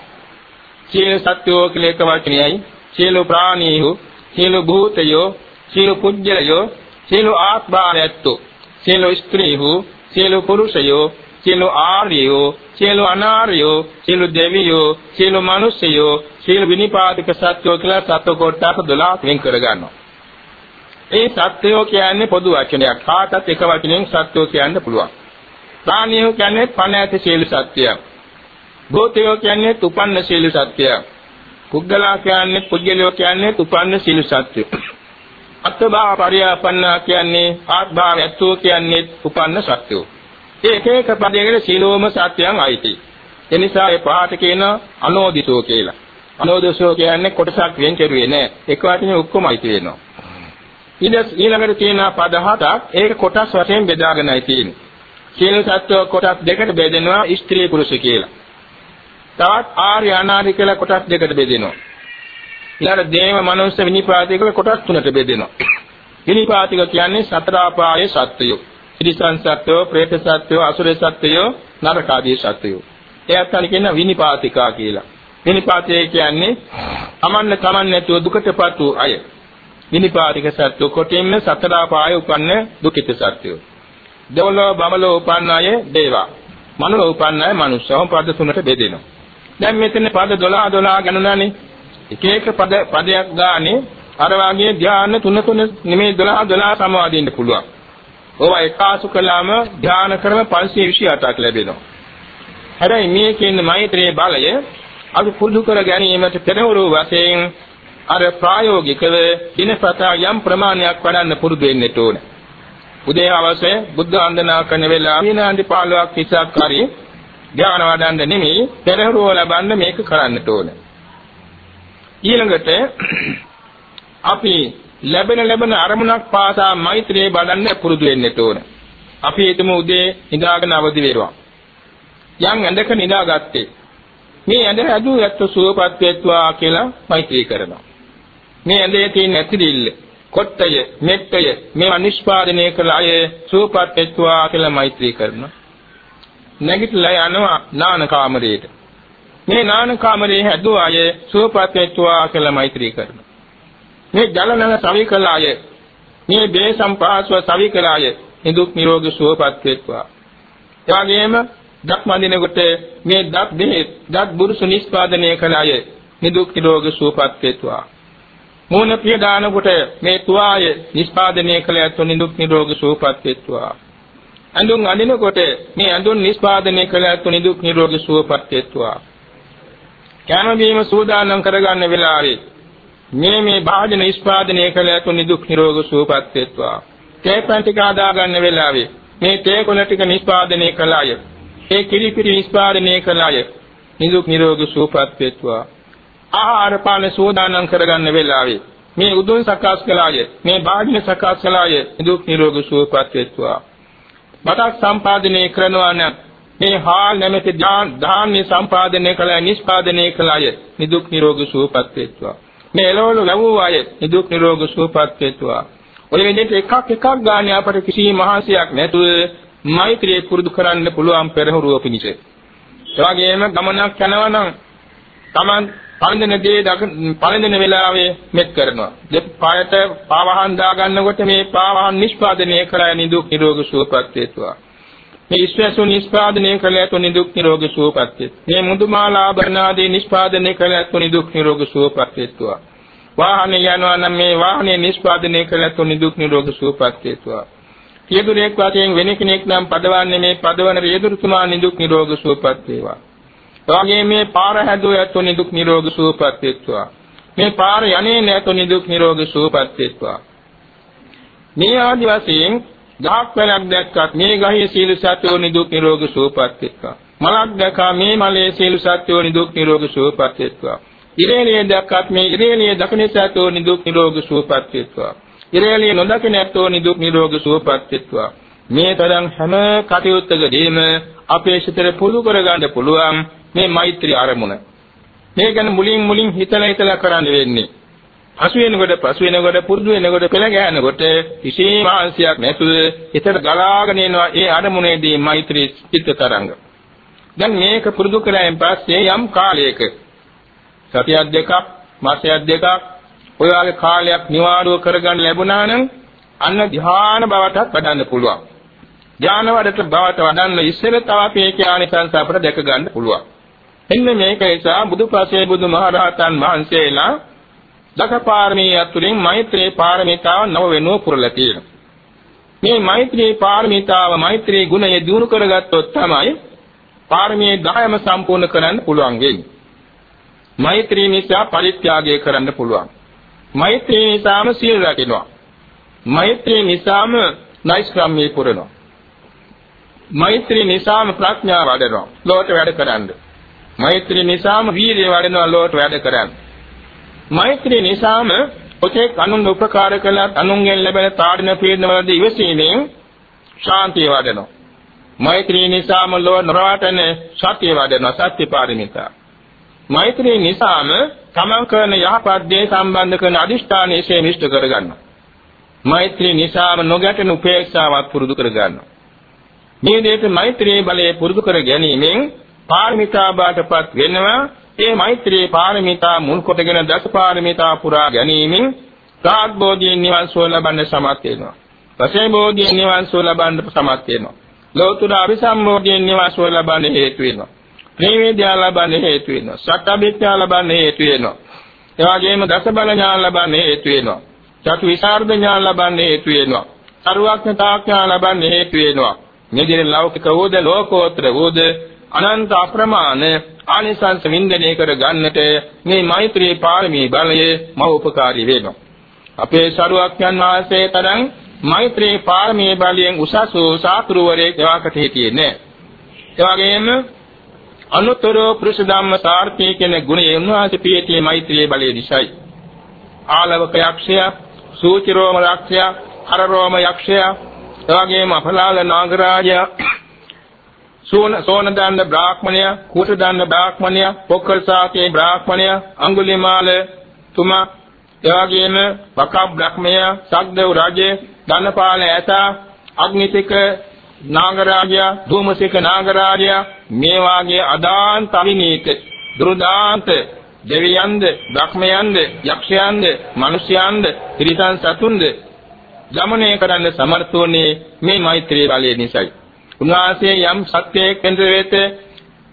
සියලු සත්‍යෝ කියලා එක වචනයයි. සියලු ප්‍රාණීහු, සියලු භූතයෝ, සියලු පුජ්‍යලයෝ, සියලු ආත්මායත්තු, සියලු ස්ත්‍රීහු, සියලු පුරුෂයෝ, සියලු ආර්යයෝ, සියලු අනාර්යෝ, සියලු දෙවියෝ, සියලු මිනිසයෝ, සියලු විනිපාතික සත්‍යෝ කියලා සත්ව කොටස් 12 වෙන් කර ගන්නවා. ඒ සත්‍යෝ කියන්නේ පොදු වචනයක්. කාටත් එක වචනයෙන් සත්‍යෝ කියන්න පුළුවන්. ප්‍රාණියෝ කියන්නේ පණ ඇති සියලු සත්‍යයක්. භූතයෝ කියන්නේ උපන්න සියලු සත්‍යයක්. පුද්ගලා කියන්නේ පුද්ගලයෝ කියන්නේ උපන්න සියලු සත්‍යයක්. අත්භාව පරියාපන්න කියන්නේ ආත්භාව ඇත්තෝ කියන්නේ උපන්න සත්‍යෝ. ඒක එක පදයකට සීලෝම සත්‍යයන් අයිති. ඒ නිසා ඒ පහට කියන අනෝදිතෝ කියලා. අනෝදසෝ කියන්නේ කොටසක් වෙන් කෙරුවේ නෑ. එක වටිනේ ඔක්කොම අයිති වෙනවා. ඊළඟට තියෙන පද හතක් ඒක කොටස් වශයෙන් බෙදාගෙනයි තියෙන්නේ. සීල සත්ව කොටස් දෙකට බෙදෙනවා ස්ත්‍රී පුරුෂ කියලා. තවත් ආර්ය අනාර්ය කියලා කොටස් දෙකට බෙදෙනවා. ඊළඟ දේව මනුස්ස විනිපාතික කොටස් තුනකට බෙදෙනවා. විනිපාතික කියන්නේ සතර ආපායේ සත්වයෝ. ත්‍රිසං සත්වයෝ, പ്രേත සත්වයෝ, අසුර සත්වයෝ, නරක ආදී සත්වයෝ. එයත් අනික කියන විනිපාතිකා කියලා. විනිපාතය කියන්නේ අමන්න කමන්න නැතුව දුකටපත් වූ අය. විනිපාතික සත්ව කොටින්ම සතර ආපායේ උපන්න දුකිත සත්වයෝ. දෙවලෝ බමලෝ උපන්න අය දේවා. මනුලෝ උපන්න අය මනුෂ්‍යව පද තුනට බෙදෙනවා. දැන් මෙතන පද 12 12 ගණනනේ. එක එක පද පදයක් ගානේ අර වාගේ ධ්‍යාන තුන තුන නෙමෙයි 12 12 සමාදින්න පුළුවන්. ඕවා එකාසු කළාම ධ්‍යාන ක්‍රම 528ක් ලැබෙනවා. හැබැයි මේ කියන මෛත්‍රී බලය අපි පුරුදු කර ගැනීමට පෙරවරු වශයෙන් අර ප්‍රායෝගිකව දිනපතා යම් ප්‍රමාණයක් වඩන්න පුරුදු වෙන්න ඕනේ. උදේ අවසේ බුද්ධ වන්දනා කරන වෙලාව විනාඩි 15ක් 20ක් හරි ධ්‍යාන වඩන්න නෙමෙයි පෙරහරුව ලබන්න මේක කරන්නට ඕනේ. ඊළඟට [CLEARS THROAT] අපි ලැබෙන ලැබෙන අරමුණක් පාසා මෛත්‍රියේ බලන්න පුරුදු වෙන්න ඕනේ. අපි හිතමු උදේ නිදාගෙන අවදි වෙනවා. යම් ඇඳක නිදාගත්තේ. මේ ඇඳ හැදූ ඇත්ත සුවපත් වෙත්වා කියලා මෛත්‍රී කරනවා. මේ ඇඳේ තියෙන ඇතිරිල්ල, කොට්ටය, මෙට්ටය මේවා නිෂ්පාදනය කළ අය සුවපත් වෙත්වා කියලා මෛත්‍රී කරනවා. නැගිටලා යනවා නාන කාමරයට. මේ නාන කාමරේ හැදූ අය සුවපත් වෙත්වා කියලා මෛත්‍රී කරනවා. මේ ජලනල සවි කළ අය මේ බේ සම්පාස්ව සවි කළ අය නිදුක් නිරෝගී සුවපත් වෙත්වා. එවාගෙම දත් මඳිනකොට මේ දත් බෙහෙත් දත් බුරුසු නිෂ්පාදනය කළ අය නිදුක් නිරෝගී සුවපත් වෙත්වා. මූණ පිය දානකොට මේ තුවාය නිෂ්පාදනය කළ ඇතු නිදුක් නිරෝගී සුවපත් වෙත්වා. ඇඳුම් අඳිනකොට මේ ඇඳුම් නිෂ්පාදනය කළ ඇතු නිදුක් නිරෝගී සුවපත් වෙත්වා. කැම බීම සූදානම් කරගන්න වෙලාවේ මේ මේ භාජන නිෂ්පාදනය කළ ඇතු නිදුක් නිරෝගී සුවපත් වෙත්වා. තේ පැන් ටික හදා ගන්න වෙලාවේ මේ තේ කොළ ටික නිෂ්පාදනය කළ අය ඒ කිරිපිරි නිෂ්පාදනය කළ අය නිදුක් නිරෝගී සුවපත් වෙත්වා. ආහාර පාන සෝදානම් කරගන්න වෙලාවේ මේ උදුන් සකස් කළාය මේ භාජන සකස් කළාය නිදුක් නිරෝගී සුවපත් වෙත්වා. බතක් සම්පාදනය කරනවා නම් මේ හාල් නැමැති ධාන්‍ය සම්පාදනය කළ නිෂ්පාදනය කළාය නිදුක් නිරෝගී සුවපත් වෙත්වා. මේ එළවලු ලැබුව අය නිදුක් නිරෝගී සුවපත් වෙත්වා. ඔය විදිහට එකක් එකක් ගානේ අපට කිසි මහාසියක් නැතුව මෛත්‍රිය පුරුදු කරන්න පුළුවන් පෙරහුරුව පිණිස. ඒ වගේම ගමනක් යනවා නම් Taman පළඳින දේ පළඳින වෙලාවේ මෙත් කරනවා. දෙප පායට පාවහන් දා ගන්නකොට මේ පාවහන් නිෂ්පාදනය කරලා නිදුක් නිරෝගී සුවපත් වේතුවා. මේ ඉස්වැසු නිෂ්පාදනය කළ ඇතු නිදුක් නිරෝගී සුවපත් වේතුවා. මේ මුදුමාලා ආභරණ ආදී නිෂ්පාදනය කළ ඇතු නිදුක් නිරෝගී සුවපත් වේතුවා. වාහනේ යනවා නම් මේ වාහනේ නිෂ්පාදනය කළ ඇතු නිදුක් නිරෝගී සුවපත් වේතුවා. පියදුරෙක් වශයෙන් වෙන කෙනෙක් නම් පදවන්නේ මේ පදවන පියදුරුතුමා නිදුක් නිරෝගී සුවපත් වේවා. එවාගේ මේ පාර හැදුව ඇතු නිදුක් නිරෝගී සුවපත් වෙත්වා. මේ පාර යන්නේ නැතු නිදුක් නිරෝගී සුවපත් වෙත්වා. මේ ආදි වශයෙන් ගහක් වැලක් දැක්කත් මේ ගහේ සීල සත්‍යෝ නිදුක් නිරෝගී සුවපත් වෙත්වා. මලක් දැකා මේ මලේ සීල සත්‍යෝ නිදුක් නිරෝගී සුවපත් වෙත්වා. ඉරේලිය දැක්කත් මේ ඉරේලිය දකින සත්‍යෝ නිදුක් නිරෝගී සුවපත් වෙත්වා. ඉරේලිය නොදකින ඇත්තෝ නිදුක් නිරෝගී සුවපත් වෙත්වා. මේ තරම් හැම කටයුත්තකදීම අපේ සිතට පුරුදු කරගන්න පුළුවන් මේ මෛත්‍රී අරමුණ. මේ ගැන මුලින් මුලින් හිතලා හිතලා කරන්න වෙන්නේ. පසු වෙනකොට පසු වෙනකොට පුරුදු වෙනකොට පෙළ ගැහෙනකොට කිසිම ආංශයක් නැතුව හිතට ගලාගෙන එනවා ඒ අරමුණේදී මෛත්‍රී චිත්ත තරංග. දැන් මේක පුරුදු කරලා පස්සේ යම් කාලයක සතියක් දෙකක් මාසයක් දෙකක් ඔය වගේ කාලයක් නිවාඩුව කරගන්න ලැබුණා නම් අන්න ධ්‍යාන බවටත් වඩන්න පුළුවන්. ධ්‍යාන වඩට බවට වඩන්න ඉස්සෙල්ල තව අපේ ඥානිසංස අපට දැක ගන්න පුළුවන්. එන්න මේක නිසා බුදුපසේ බුදුමහරහතන් වහන්සේලා දසපාරමී අතුරින් මෛත්‍රී පාරමිතාව නව වෙනුව පුරලා තියෙනවා. මේ මෛත්‍රී පාරමිතාව මෛත්‍රී ගුණය දිනු කරගත්තොත් තමයි පාරමී 10ම සම්පූර්ණ කරන්න පුළුවන් වෙන්නේ. මෛත්‍රී නිසා පරිත්‍යාගය කරන්න පුළුවන්. මෛත්‍රී නිසාම සීල රකින්නවා. මෛත්‍රී නිසාම නෛෂ්ක්‍රම්‍ය පුරනවා. මෛත්‍රී නිසාම ප්‍රඥාව වඩනවා. ලෝක වැඩ කරන්නේ මෛත්‍රිය නිසාම වීරිය වඩනවා ලෝට වැඩ කරන්නේ. මෛත්‍රිය නිසාම ඔතේ අනුන් උපකාර කළත් අනුන්ගෙන් ලැබෙන තාඩන පීඩනවලදී ඉවසීමෙන් ශාන්තිය වඩනවා. මෛත්‍රිය නිසාම ලෝ නරවටන සත්‍ය වඩනවා සත්‍ය පාරමිතා. මෛත්‍රිය නිසාම තමන් කරන යහපත් දේ සම්බන්ධ කරන අදිෂ්ඨානයේ ශේමිෂ්ඨ කරගන්නවා. මෛත්‍රිය නිසාම නොගැටෙන උපේක්ෂාවත් පුරුදු කරගන්නවා. මේ දෙයට මෛත්‍රී බලය පුරුදු කර ගැනීමෙන් පාරමිතා බාටපත් වෙනවා ඒ මෛත්‍රී පාරමිතා මුල් කොටගෙන දස පාරමිතා පුරා ගැනීමෙන් රාග් බෝධියෙන් නිවන් සුව ලබන්න සමත් වෙනවා. පසේ බෝධියෙන් නිවන් සුව ලබන්න සමත් වෙනවා. ලෝතුර අபிසම්බෝධියෙන් නිවන් සුව ලබන්න හේතු වෙනවා. ත්‍රිවේද්‍යා ලබන්න හේතු වෙනවා. සත්‍යවිද්‍යා ලබන්න හේතු වෙනවා. ඒ වගේම දස බල ඥාන ලබන්න හේතු වෙනවා. චතු විසරද ඥාන ලබන්න හේතු වෙනවා. සරුවක්ඥතා ඥාන ලබන්න හේතු වෙනවා. මේ දින ලෞකික වූද ලෝකෝත්තර වූද අනන්ත අප්‍රමාණ ආනිසංස වින්දනය කර ගන්නට මේ මෛත්‍රී පාරමී බලය මහ උපකාරී වෙනවා. අපේ ශරුවක්යන් වාසයේ තරම් මෛත්‍රී පාරමී බලයෙන් උසස් වූ සාතුරුවරයෙක් එවාකට හිටියේ නැහැ. ඒ වගේම අනුත්තර පුරුෂ ධම්ම සාර්ථී කියන ගුණය උන්වහන්සේ පිළිතියේ මෛත්‍රී බලය නිසායි. ආලවක යක්ෂය, සූචිරෝම යක්ෂය, හරරෝම යක්ෂය, එවැගේම අපලාල නාගරාජයා සෝන සෝන දාන්න බ්‍රාහ්මණය, කුට දාන්න බ්‍රාහ්මණය, පොක්කල් සාකේ බ්‍රාහ්මණය, අඟුලිමාල තුමා එවාගෙම වකබ් බ්‍රහ්මය, සග්දේව රජේ, ධනපාල ඇතා, අග්නිතික නාගරාජයා, ධූමසික නාගරාජයා මේ වාගේ අදාන්ත අවිනීත, දුර්දාන්ත දෙවියන්ද, බ්‍රහ්මයන්ද, යක්ෂයන්ද, මිනිසයන්ද, ත්‍රිසං සතුන්ද ගමනය කරන්න සමර්ථ වුණේ මේ මෛත්‍රී බලය නිසායි. උන්වහන්සේ යම් සත්‍යයක් කෙන්ද්‍ර වෙත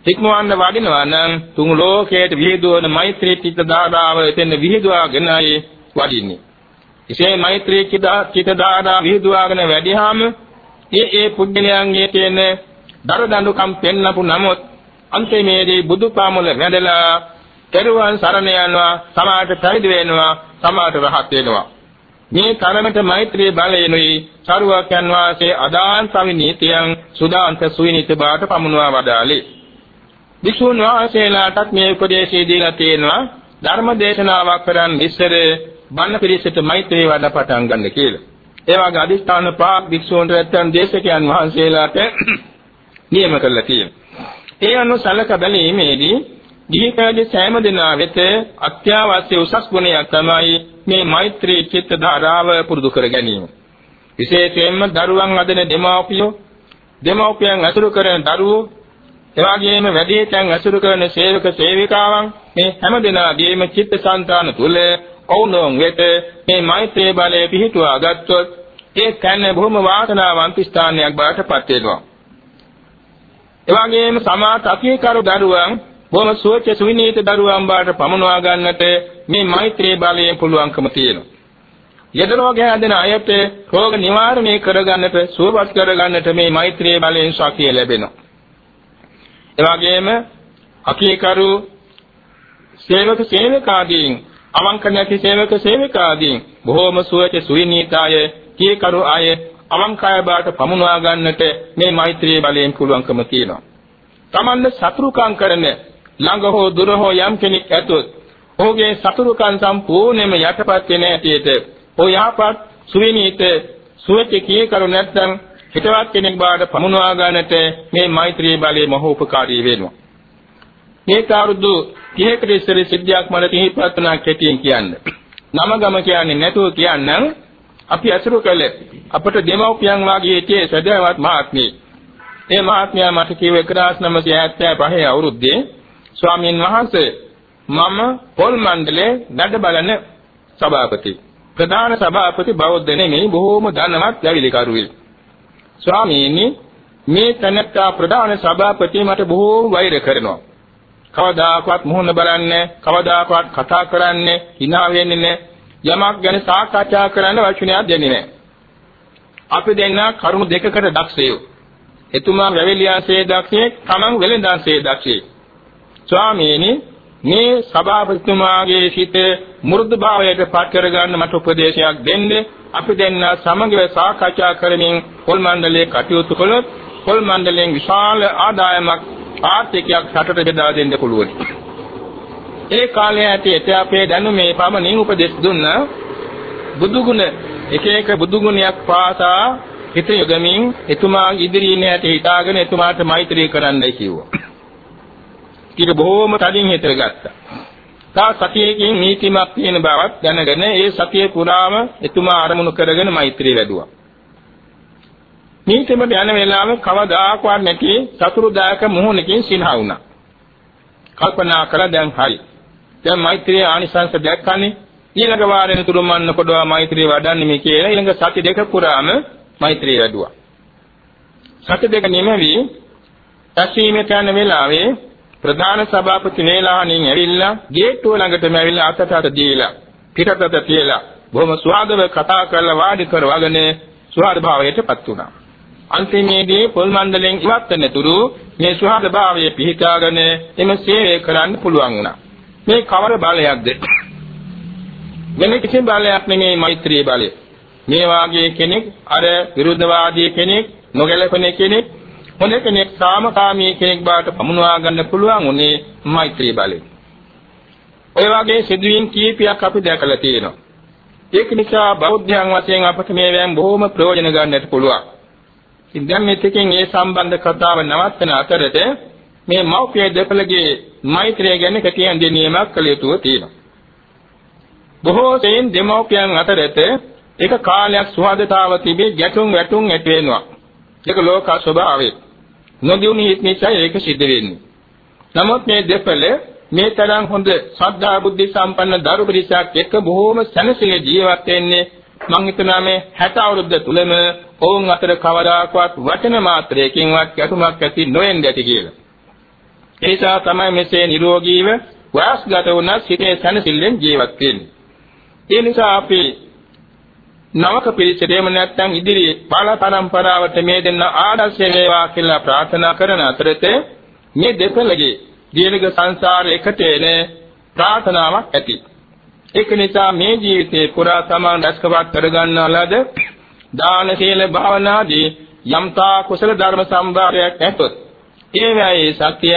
හික්මවන්න වඩිනවා නම් තුන් ලෝකයට විහිදුවන මෛත්‍රී චිත්ත ධාරාව එතෙන් විහිදුවාගෙනයි වඩින්නේ. එසේ මෛත්‍රී චිත්ත ධාරාව විහිදුවාගෙන වැඩිහාම ඒ ඒ පුද්ගලයන්ගේ තියෙන දර දඬුකම් පෙන්නපු නමුත් අන්තිමේදී බුදුපාමුල වැඳලා තෙරුවන් සරණ යනවා සමාට පැවිදි වෙනවා සමාට රහත් වෙනවා මේ තරමට මෛත්‍රී බලයෙනුයි සරුවක්යන් වාසේ අදාන් සවි නීතියන් සුදාන්ත සුවිනිත බාට පමුණවා වදාළේ විසුණු වාසේලාටත් මේ උපදේශය දීලා තියෙනවා ධර්ම දේශනාවක් කරන් ඉස්සර බණ පිළිසෙට මෛත්‍රී වඩ පටන් ගන්න කියලා. ඒ වගේ අදිස්ථාන පාක් වික්ෂූන්ට නැත්නම් දේශකයන් වහන්සේලාට [CLEARS THROAT] නියම කරලා තියෙනවා. ඒ අනුව සලක බැලීමේදී ගිහිපැවදි සෑම දිනා වෙත අත්‍යවශ්‍ය උසස් ගුණයක් තමයි මේ මෛත්‍රී චිත්ත ධාරාව පුරුදු කර ගැනීම. විශේෂයෙන්ම දරුවන් අදන දෙමාපියෝ දෙමාපියන් අසුරු කරන දරුවෝ එවාගෙම වැඩිහිටියන් අසුරු කරන සේවක සේවිකාවන් මේ හැම දිනාගේම චිත්තසංතාන තුල ඔවුනොන් වෙත මේ මෛත්‍රී බලය පිහිටුවා ගත්තොත් ඒ කන්නේ බොහොම වාසනාවන්ත ස්ථානයක් බවට පත් වෙනවා. එවාගෙම සමාත අකීකරු දරුවන් බොහොම සුවච සුවිනීත දරුවන් බාට පමුණවා ගන්නට මේ මෛත්‍රී බලයෙන් පුළුවන්කම තියෙනවා. යද රෝග හැදෙන අයට රෝග නිවාරණය කරගන්නට සුවපත් කරගන්නට මේ මෛත්‍රී බලයෙන් ශක්තිය ලැබෙනවා. එවාගෙම අකීකරු සේවක සේවිකාදීන් අවංක නැති සේවක සේවිකාදීන් බොහොම සුවච සුවිනීතාය කීකරු අය අවංකය බාට පමුණවා ගන්නට මේ මෛත්‍රී බලයෙන් පුළුවන්කම තියෙනවා. තමන්ද සතුරුකම් කරන ළඟ හෝ දුර හෝ යම් කෙනෙක් ඇතොත් ඔහුගේ සතුරුකම් සම්පූර්ණයෙන්ම යටපත් වෙන ඇටියට ඔහු යහපත් සුවිනීත සුවචිකී කරු නැත්නම් හිතවත් කෙනෙක් බාට පමුණවා ගන්නට මේ මෛත්‍රී බලය මහ උපකාරී වෙනවා. මේ කාරුදු 30කට ඉස්සර සිද්ධියක් මට තීපත් වුණා කෙටියෙන් කියන්න. නම ගම කියන්නේ නැතුව කියන්නම් අපි අසුරු කළේ අපට දෙමව්පියන් වාගේ හිටියේ සදහවත් මහත්මිය. ඒ මහත්මයා මට කිව්ව 1975 අවුරුද්දේ ස්වාමීන් වහන්සේ මම පොල් මණ්ඩලයේ නඩ බලන සභාපති. ප්‍රධාන සභාපති බෞද්ධ නෙමෙයි බොහෝම ධනවත් යවිලිකරුවෙක්. ස්වාමීනි මේ තැනත්තා ප්‍රධාන සභාපති මට බොහෝ වෛර කරනවා. කවදාකවත් මුහුණ බලන්නේ, කවදාකවත් කතා කරන්නේ, hina වෙන්නේ නැහැ. යමක් ගැන සාකච්ඡා කරන්න වචනයක් දෙන්නේ නැහැ. අපි දෙන්න කරුණු දෙකකට දක්ෂයෝ. එතුමා වැවිලියාසේ දක්ෂයෙක්, තමන් වෙලෙන්දාසේ දක්ෂයෙක්. ස්වාමීනි මේ සභාපතිතුමාගේ සිත මෘදු භාවයට පත් කරගන්න මට උපදේශයක් දෙන්න අපි දෙන්න සමගව සාකච්ඡා කරමින් පොල් මණ්ඩලයේ කටයුතු කළොත් පොල් මණ්ඩලයෙන් විශාල ආදායමක් ආර්ථිකයක් රටට බෙදා දෙන්න පුළුවන්. ඒ කාලයේ ඇටි අපේ දැනුමේ පමණින් උපදෙස් දුන්න බුදුගුණ එක එක බුදුගුණයක් පාසා හිත යොදමින් එතුමා ඉදිරියේ ඇටි හිතාගෙන එතුමාට මෛත්‍රී කරන්නයි කිව්වා. ඊට බොහෝම තදින් හිතර ගත්තා. තා සතියකින් නීතිමත් තියෙන බවත් දැනගෙන ඒ සතිය පුරාම එතුමා ආරමුණු කරගෙන මෛත්‍රී වැඩුවා. නීතිමත් යන වෙලාවෙ කවදාකවත් නැති සතුරුදායක මොහොනකින් සිනහ වුණා. කල්පනා කළා දැන් හරි. දැන් මෛත්‍රී ආනිසංස දැක්කනේ. ඊළඟ වාරෙන තුරුමන්න කොටවා මෛත්‍රී වඩන්නේ මේ කියලා ඊළඟ සති දෙක පුරාම මෛත්‍රී වැඩුවා. සති දෙක නිමවි ඇසීමේ යන වෙලාවේ ප්‍රධාන සභාපති වේලාණින් ඇවිල්ලා ගේට්ටුව ළඟටම ඇවිල්ලා අතට අත දීලා පිටතට තියලා බොහොම සුවදව කතා කරලා වාඩි කරවගෙන සුවද භාවයටපත් වුණා. අන්තිමේදී පොල් මණ්ඩලෙන් ඉවත් වෙනතුරු මේ සුවද භාවයේ පිහිටාගෙන එම සේවය කරන්න පුළුවන් වුණා. මේ කවර බලයක්ද? වෙන කිසි බලයක් නෙමේ මෛත්‍රී බලය. මේ වාගේ කෙනෙක් අර විරුද්ධවාදී කෙනෙක් නොගැලපෙන කෙනෙක් හොඳ කෙනෙක් සාමකාමී කෙනෙක් බවට පමුණවා ගන්න පුළුවන් උනේ මෛත්‍රී බලයෙන්. ඔය වගේ සිදුවීම් කීපයක් අපි දැකලා තියෙනවා. ඒක නිසා බෞද්ධයන් වශයෙන් අපට මේවෙන් බොහොම ප්‍රයෝජන ගන්නට පුළුවන්. ඉතින් දැන් මෙතකින් මේ සම්බන්ධ කතාව නවත්තන අතරත මේ මෞපිය දෙපළගේ මෛත්‍රිය ගැන කටියෙන් දෙනියමක් කළ යුතුව තියෙනවා. බොහෝ සෙයින් දෙමෝපියන් අතරත එක කාලයක් සුහදතාව තිබේ ගැටුම් වැටුම් ඇති වෙනවා. ඒක ලෝක ස්වභාවය. නොදියුණු නිසා ඒක සිද්ධ වෙන්නේ. නමුත් මේ දෙපළ මේ තරම් හොඳ ශ්‍රද්ධා බුද්ධ සම්පන්න දරු පිරිසක් එක්ක බොහෝම සැනසෙල ජීවත් වෙන්නේ මං හිතනවා මේ 60 අවුරුද්ද තුලම ඔවුන් අතර කවදාකවත් වචන මාත්‍රයකින්වත් ගැටුමක් ඇති නොවෙන්නේ ඇති කියලා. ඒ නිසා තමයි මෙසේ නිරෝගීව වයස්ගත වුණත් සිතේ සැනසෙල්ලෙන් ජීවත් වෙන්නේ. ඒ නිසා අපි නවක පිළිසෙදෙම නැත්නම් ඉදිරි බාල පරම්පරාවට මේ දෙන්න ආදර්ශ වේවා කියලා ප්‍රාර්ථනා කරන අතරතේ මේ දෙපළගේ දීර්ඝ සංසාර එකට එන ප්‍රාර්ථනාවක් ඇති. ඒක නිසා මේ ජීවිතේ පුරා තමන් රැස්කවත් කරගන්නා ලද දාන සීල භාවනාදී යම්තා කුසල ධර්ම සම්භාරයක් ඇතොත් ඒ වගේ සත්‍ය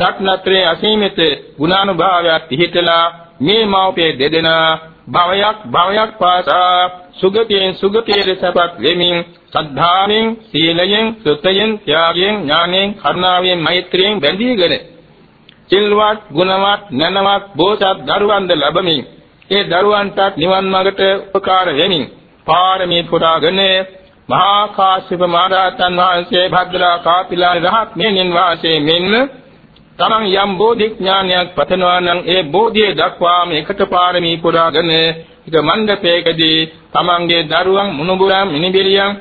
රත්නත්‍රයේ අසීමිත ගුණානුභාවයක් පිහිටලා මේ මෞපිය දෙදෙනා භවයක් භවයක් පාසා සුගතියෙන් සුගතියට සපත් වෙමින් සද්ධාවෙන් සීලයෙන් සුතයෙන් ත්‍යාගයෙන් ඥානයෙන් කරුණාවෙන් මෛත්‍රියෙන් බැඳීගෙන සිල්වත් ගුණවත් නැනවත් බෝසත් දරුවන්ද ලැබමින් ඒ දරුවන්ටත් නිවන් මාර්ගට උපකාර වෙමින් පාරමී පුරාගෙන මහා කාශ්‍යප මහරහතන් වහන්සේ භද්‍රා කාපිලා රහත් මෙනින් වාසේ මෙන්න තමන් යම් බෝධි ඥානයක් පතනවා නම් ඒ බෝධිය දක්වාම එකට පාරමී පුරාගෙන එක මණ්ඩපයකදී තමන්ගේ දරුවන් මුණුබුරන් මිනිබිරියන්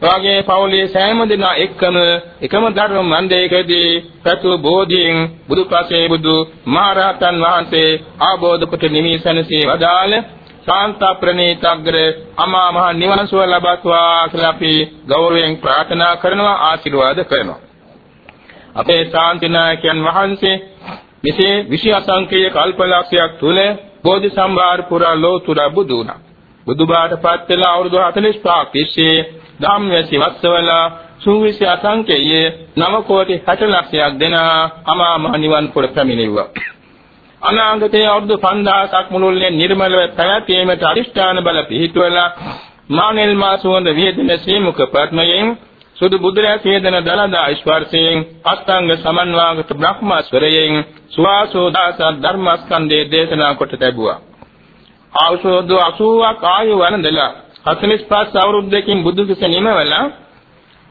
වාගේ පවුලේ සෑම දෙනා එක්කම එකම ධර්ම මණ්ඩයකදී සතු බෝධියෙන් බුදුපසේ බුදු මහරහතන් වහන්සේ ආબોධ කොට නිමිසනසේ වදාළ ශාන්ත ප්‍රණීතග්‍ර අමා මහ නිවන සුව ලබත්වා කියලා අපි ගෞරවයෙන් ප්‍රාර්ථනා කරනවා ආශිර්වාද කරනවා. අපේ ශාන්තිනායකයන් වහන්සේ මෙසේ විෂය අසංකේය කල්පලක්ෂයක් තුල බෝධි සම්භාර පුරා ලෝතුර බුදු වුණා. බුදුබාට පත් වෙලා අවුරුදු 45ක් තිස්සේ ධම්මවැසි වස්සවල සූවිසි අසංකේය නව කෝටි 60 ලක්ෂයක් දෙන අමා මහ නිවන් පුර පැමිණෙව්වා. අනාගතයේ අවුරුදු 5000ක් මුළුල්ලේ නිර්මලව පැවැත්වීමට අදිෂ්ඨාන බල පිහිටුවලා මානෙල් මාසුවඳ වේදන සීමුක පත්මයෙන් සුදු බුදුරැස් වේදන දලදා ස්පර්ශයෙන් අෂ්ටාංග සමන්වාගත බ්‍රහ්මස්වරයෙන් සුවාසෝ දාස ධර්මස්කන්ධයේ දේශනා කොට ලැබුවා. ආවසෝද 80ක් ආයු වරඳලා 45 අවුරුද්දකින් බුදු කිස නිමවලා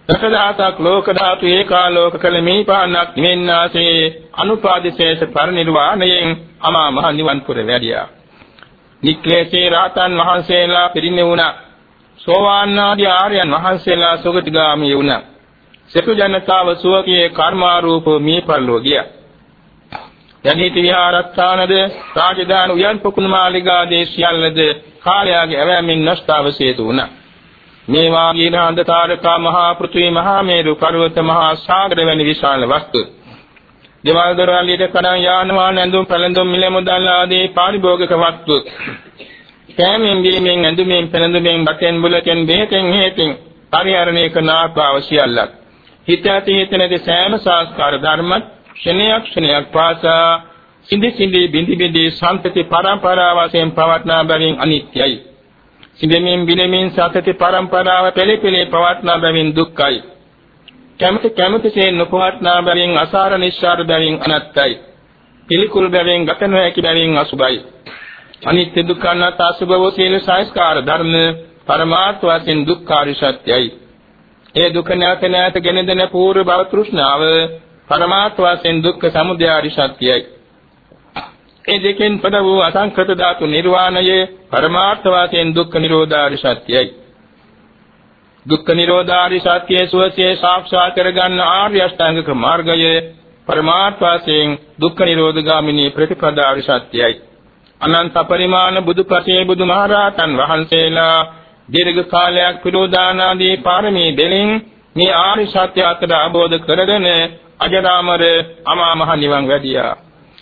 දසදහසක් ලෝක ධාතු ඒකාලෝක කළ මේ පානක් නිවෙන්නාසේ අනුපාදිශේෂ පරිනිර්වාණයෙන් අමා මහ නිවන් පුර වැඩියා. නික්ලේශේ රාතන් වහන්සේලා පිරිනිවුණා. සෝවාන් ආදී ආර්යයන් වහන්සේලා සුගතිගාමී වුණා. සෙතු ජනතාව සුවකයේ කර්මාරූප මීපල්ලෝ ගියා. යනිති විහාරස්ථානද රාජධාන උයන් පොකුණු මාලිගාදී සියල්ලද කාලයාගේ ඇවෑමෙන් නෂ්ටාවශේෂ වුණා. මේ වාගේ නන්ද තාරකා මහා පෘථිවි මහා මේරු පර්වත මහා සාගර වැනි විශාල වස්තු. දේවල් දරවලියට කඩන් යාන වාහන ඇඳුම් පැළඳුම් මිල මුදල් ආදී පාරිභෝගික වස්තු කෑමෙන් බීමෙන් ඇඳුමෙන් පැළඳුමෙන් බතෙන් බුලකෙන් බෙහෙතෙන් හේතින් පරිහරණය කරන ආකාශියල්ලක් හිත ඇති හිතනදී සෑම සංස්කාර ධර්මත් ක්ෂණයක් ක්ෂණයක් පාසා සිඳි සිඳි බිඳි බිඳි සම්පති පරම්පරාව වශයෙන් පවත්නා බැවින් අනිත්‍යයි. සිඳෙමින් බිනෙමින් සතති පරම්පරාව පෙළපෙළේ පවත්නා බැවින් දුක්ඛයි. කැමති කැමතිසේ නොපවත්නා බැවින් අසාර නිස්සාර බැවින් අනත්තයි. පිළිකුල් බැවින් ගත නොහැකි බැවින් අසුභයි අනිත්‍ය දුක්ඛ අනාත්ම අසුභ වූ සියලු සංස්කාර ධර්ම පරමාර්ථ වශයෙන් දුක්ඛාරි සත්‍යයි. ඒ දුක නැවත නැවත ගෙන දෙන පූර්ව භව තෘෂ්ණාව පරමාර්ථ වශයෙන් දුක්ඛ සමුදයාරි සත්‍යයි. ඒ දෙකෙන් පද වූ අසංකත ධාතු නිර්වාණයේ පරමාර්ථ වශයෙන් දුක්ඛ නිරෝධාරි සත්‍යයි. දුක්ඛ නිරෝධාරි සත්‍යයේ සුවසේ සාක්ෂාත් කරගන්න ආර්ය අෂ්ටාංගික මාර්ගයේ පරමාර්ථ වශයෙන් දුක්ඛ නිරෝධගාමිනී ප්‍රතිපදාරි සත්‍යයි. අනන්ත පරිමාණ බුදුපසේ බුදුමහරහතන් වහන්සේලා දීර්ඝ කාලයක් පිරෝදානාදී පාරමී දෙලින් මේ ආරි සත්‍ය අතර අවබෝධ කරගෙන අජරාමර අමා මහ නිවන් වැඩියා.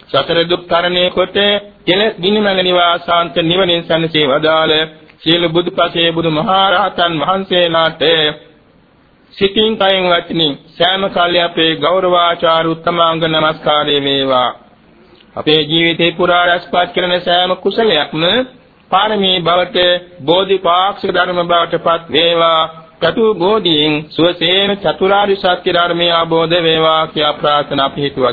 සතර දුක් තරණේ කොට කෙලෙස් ගිනිමඟ නිවාසාන්ත නිවනින් සැනසී වදාළ සීල බුදුපසේ බුදුමහරහතන් වහන්සේලාට සිතින් කයෙන් වචනින් සෑම කාලය අපේ ගෞරවාචාර උත්තමාංග නමස්කාරය වේවා අපේ ජීවිතේ පුරා රැස්පත් කරන සෑම කුසලයක්ම පාරමී බවට බෝධිපාක්ෂික ධර්ම බවට පත් වේවා. චතු බෝධියෙන් සුවසේන චතුරාර්ය සත්‍ය ධර්මය අවබෝධ වේවා කියා ප්‍රාර්ථනා පිහිටුවා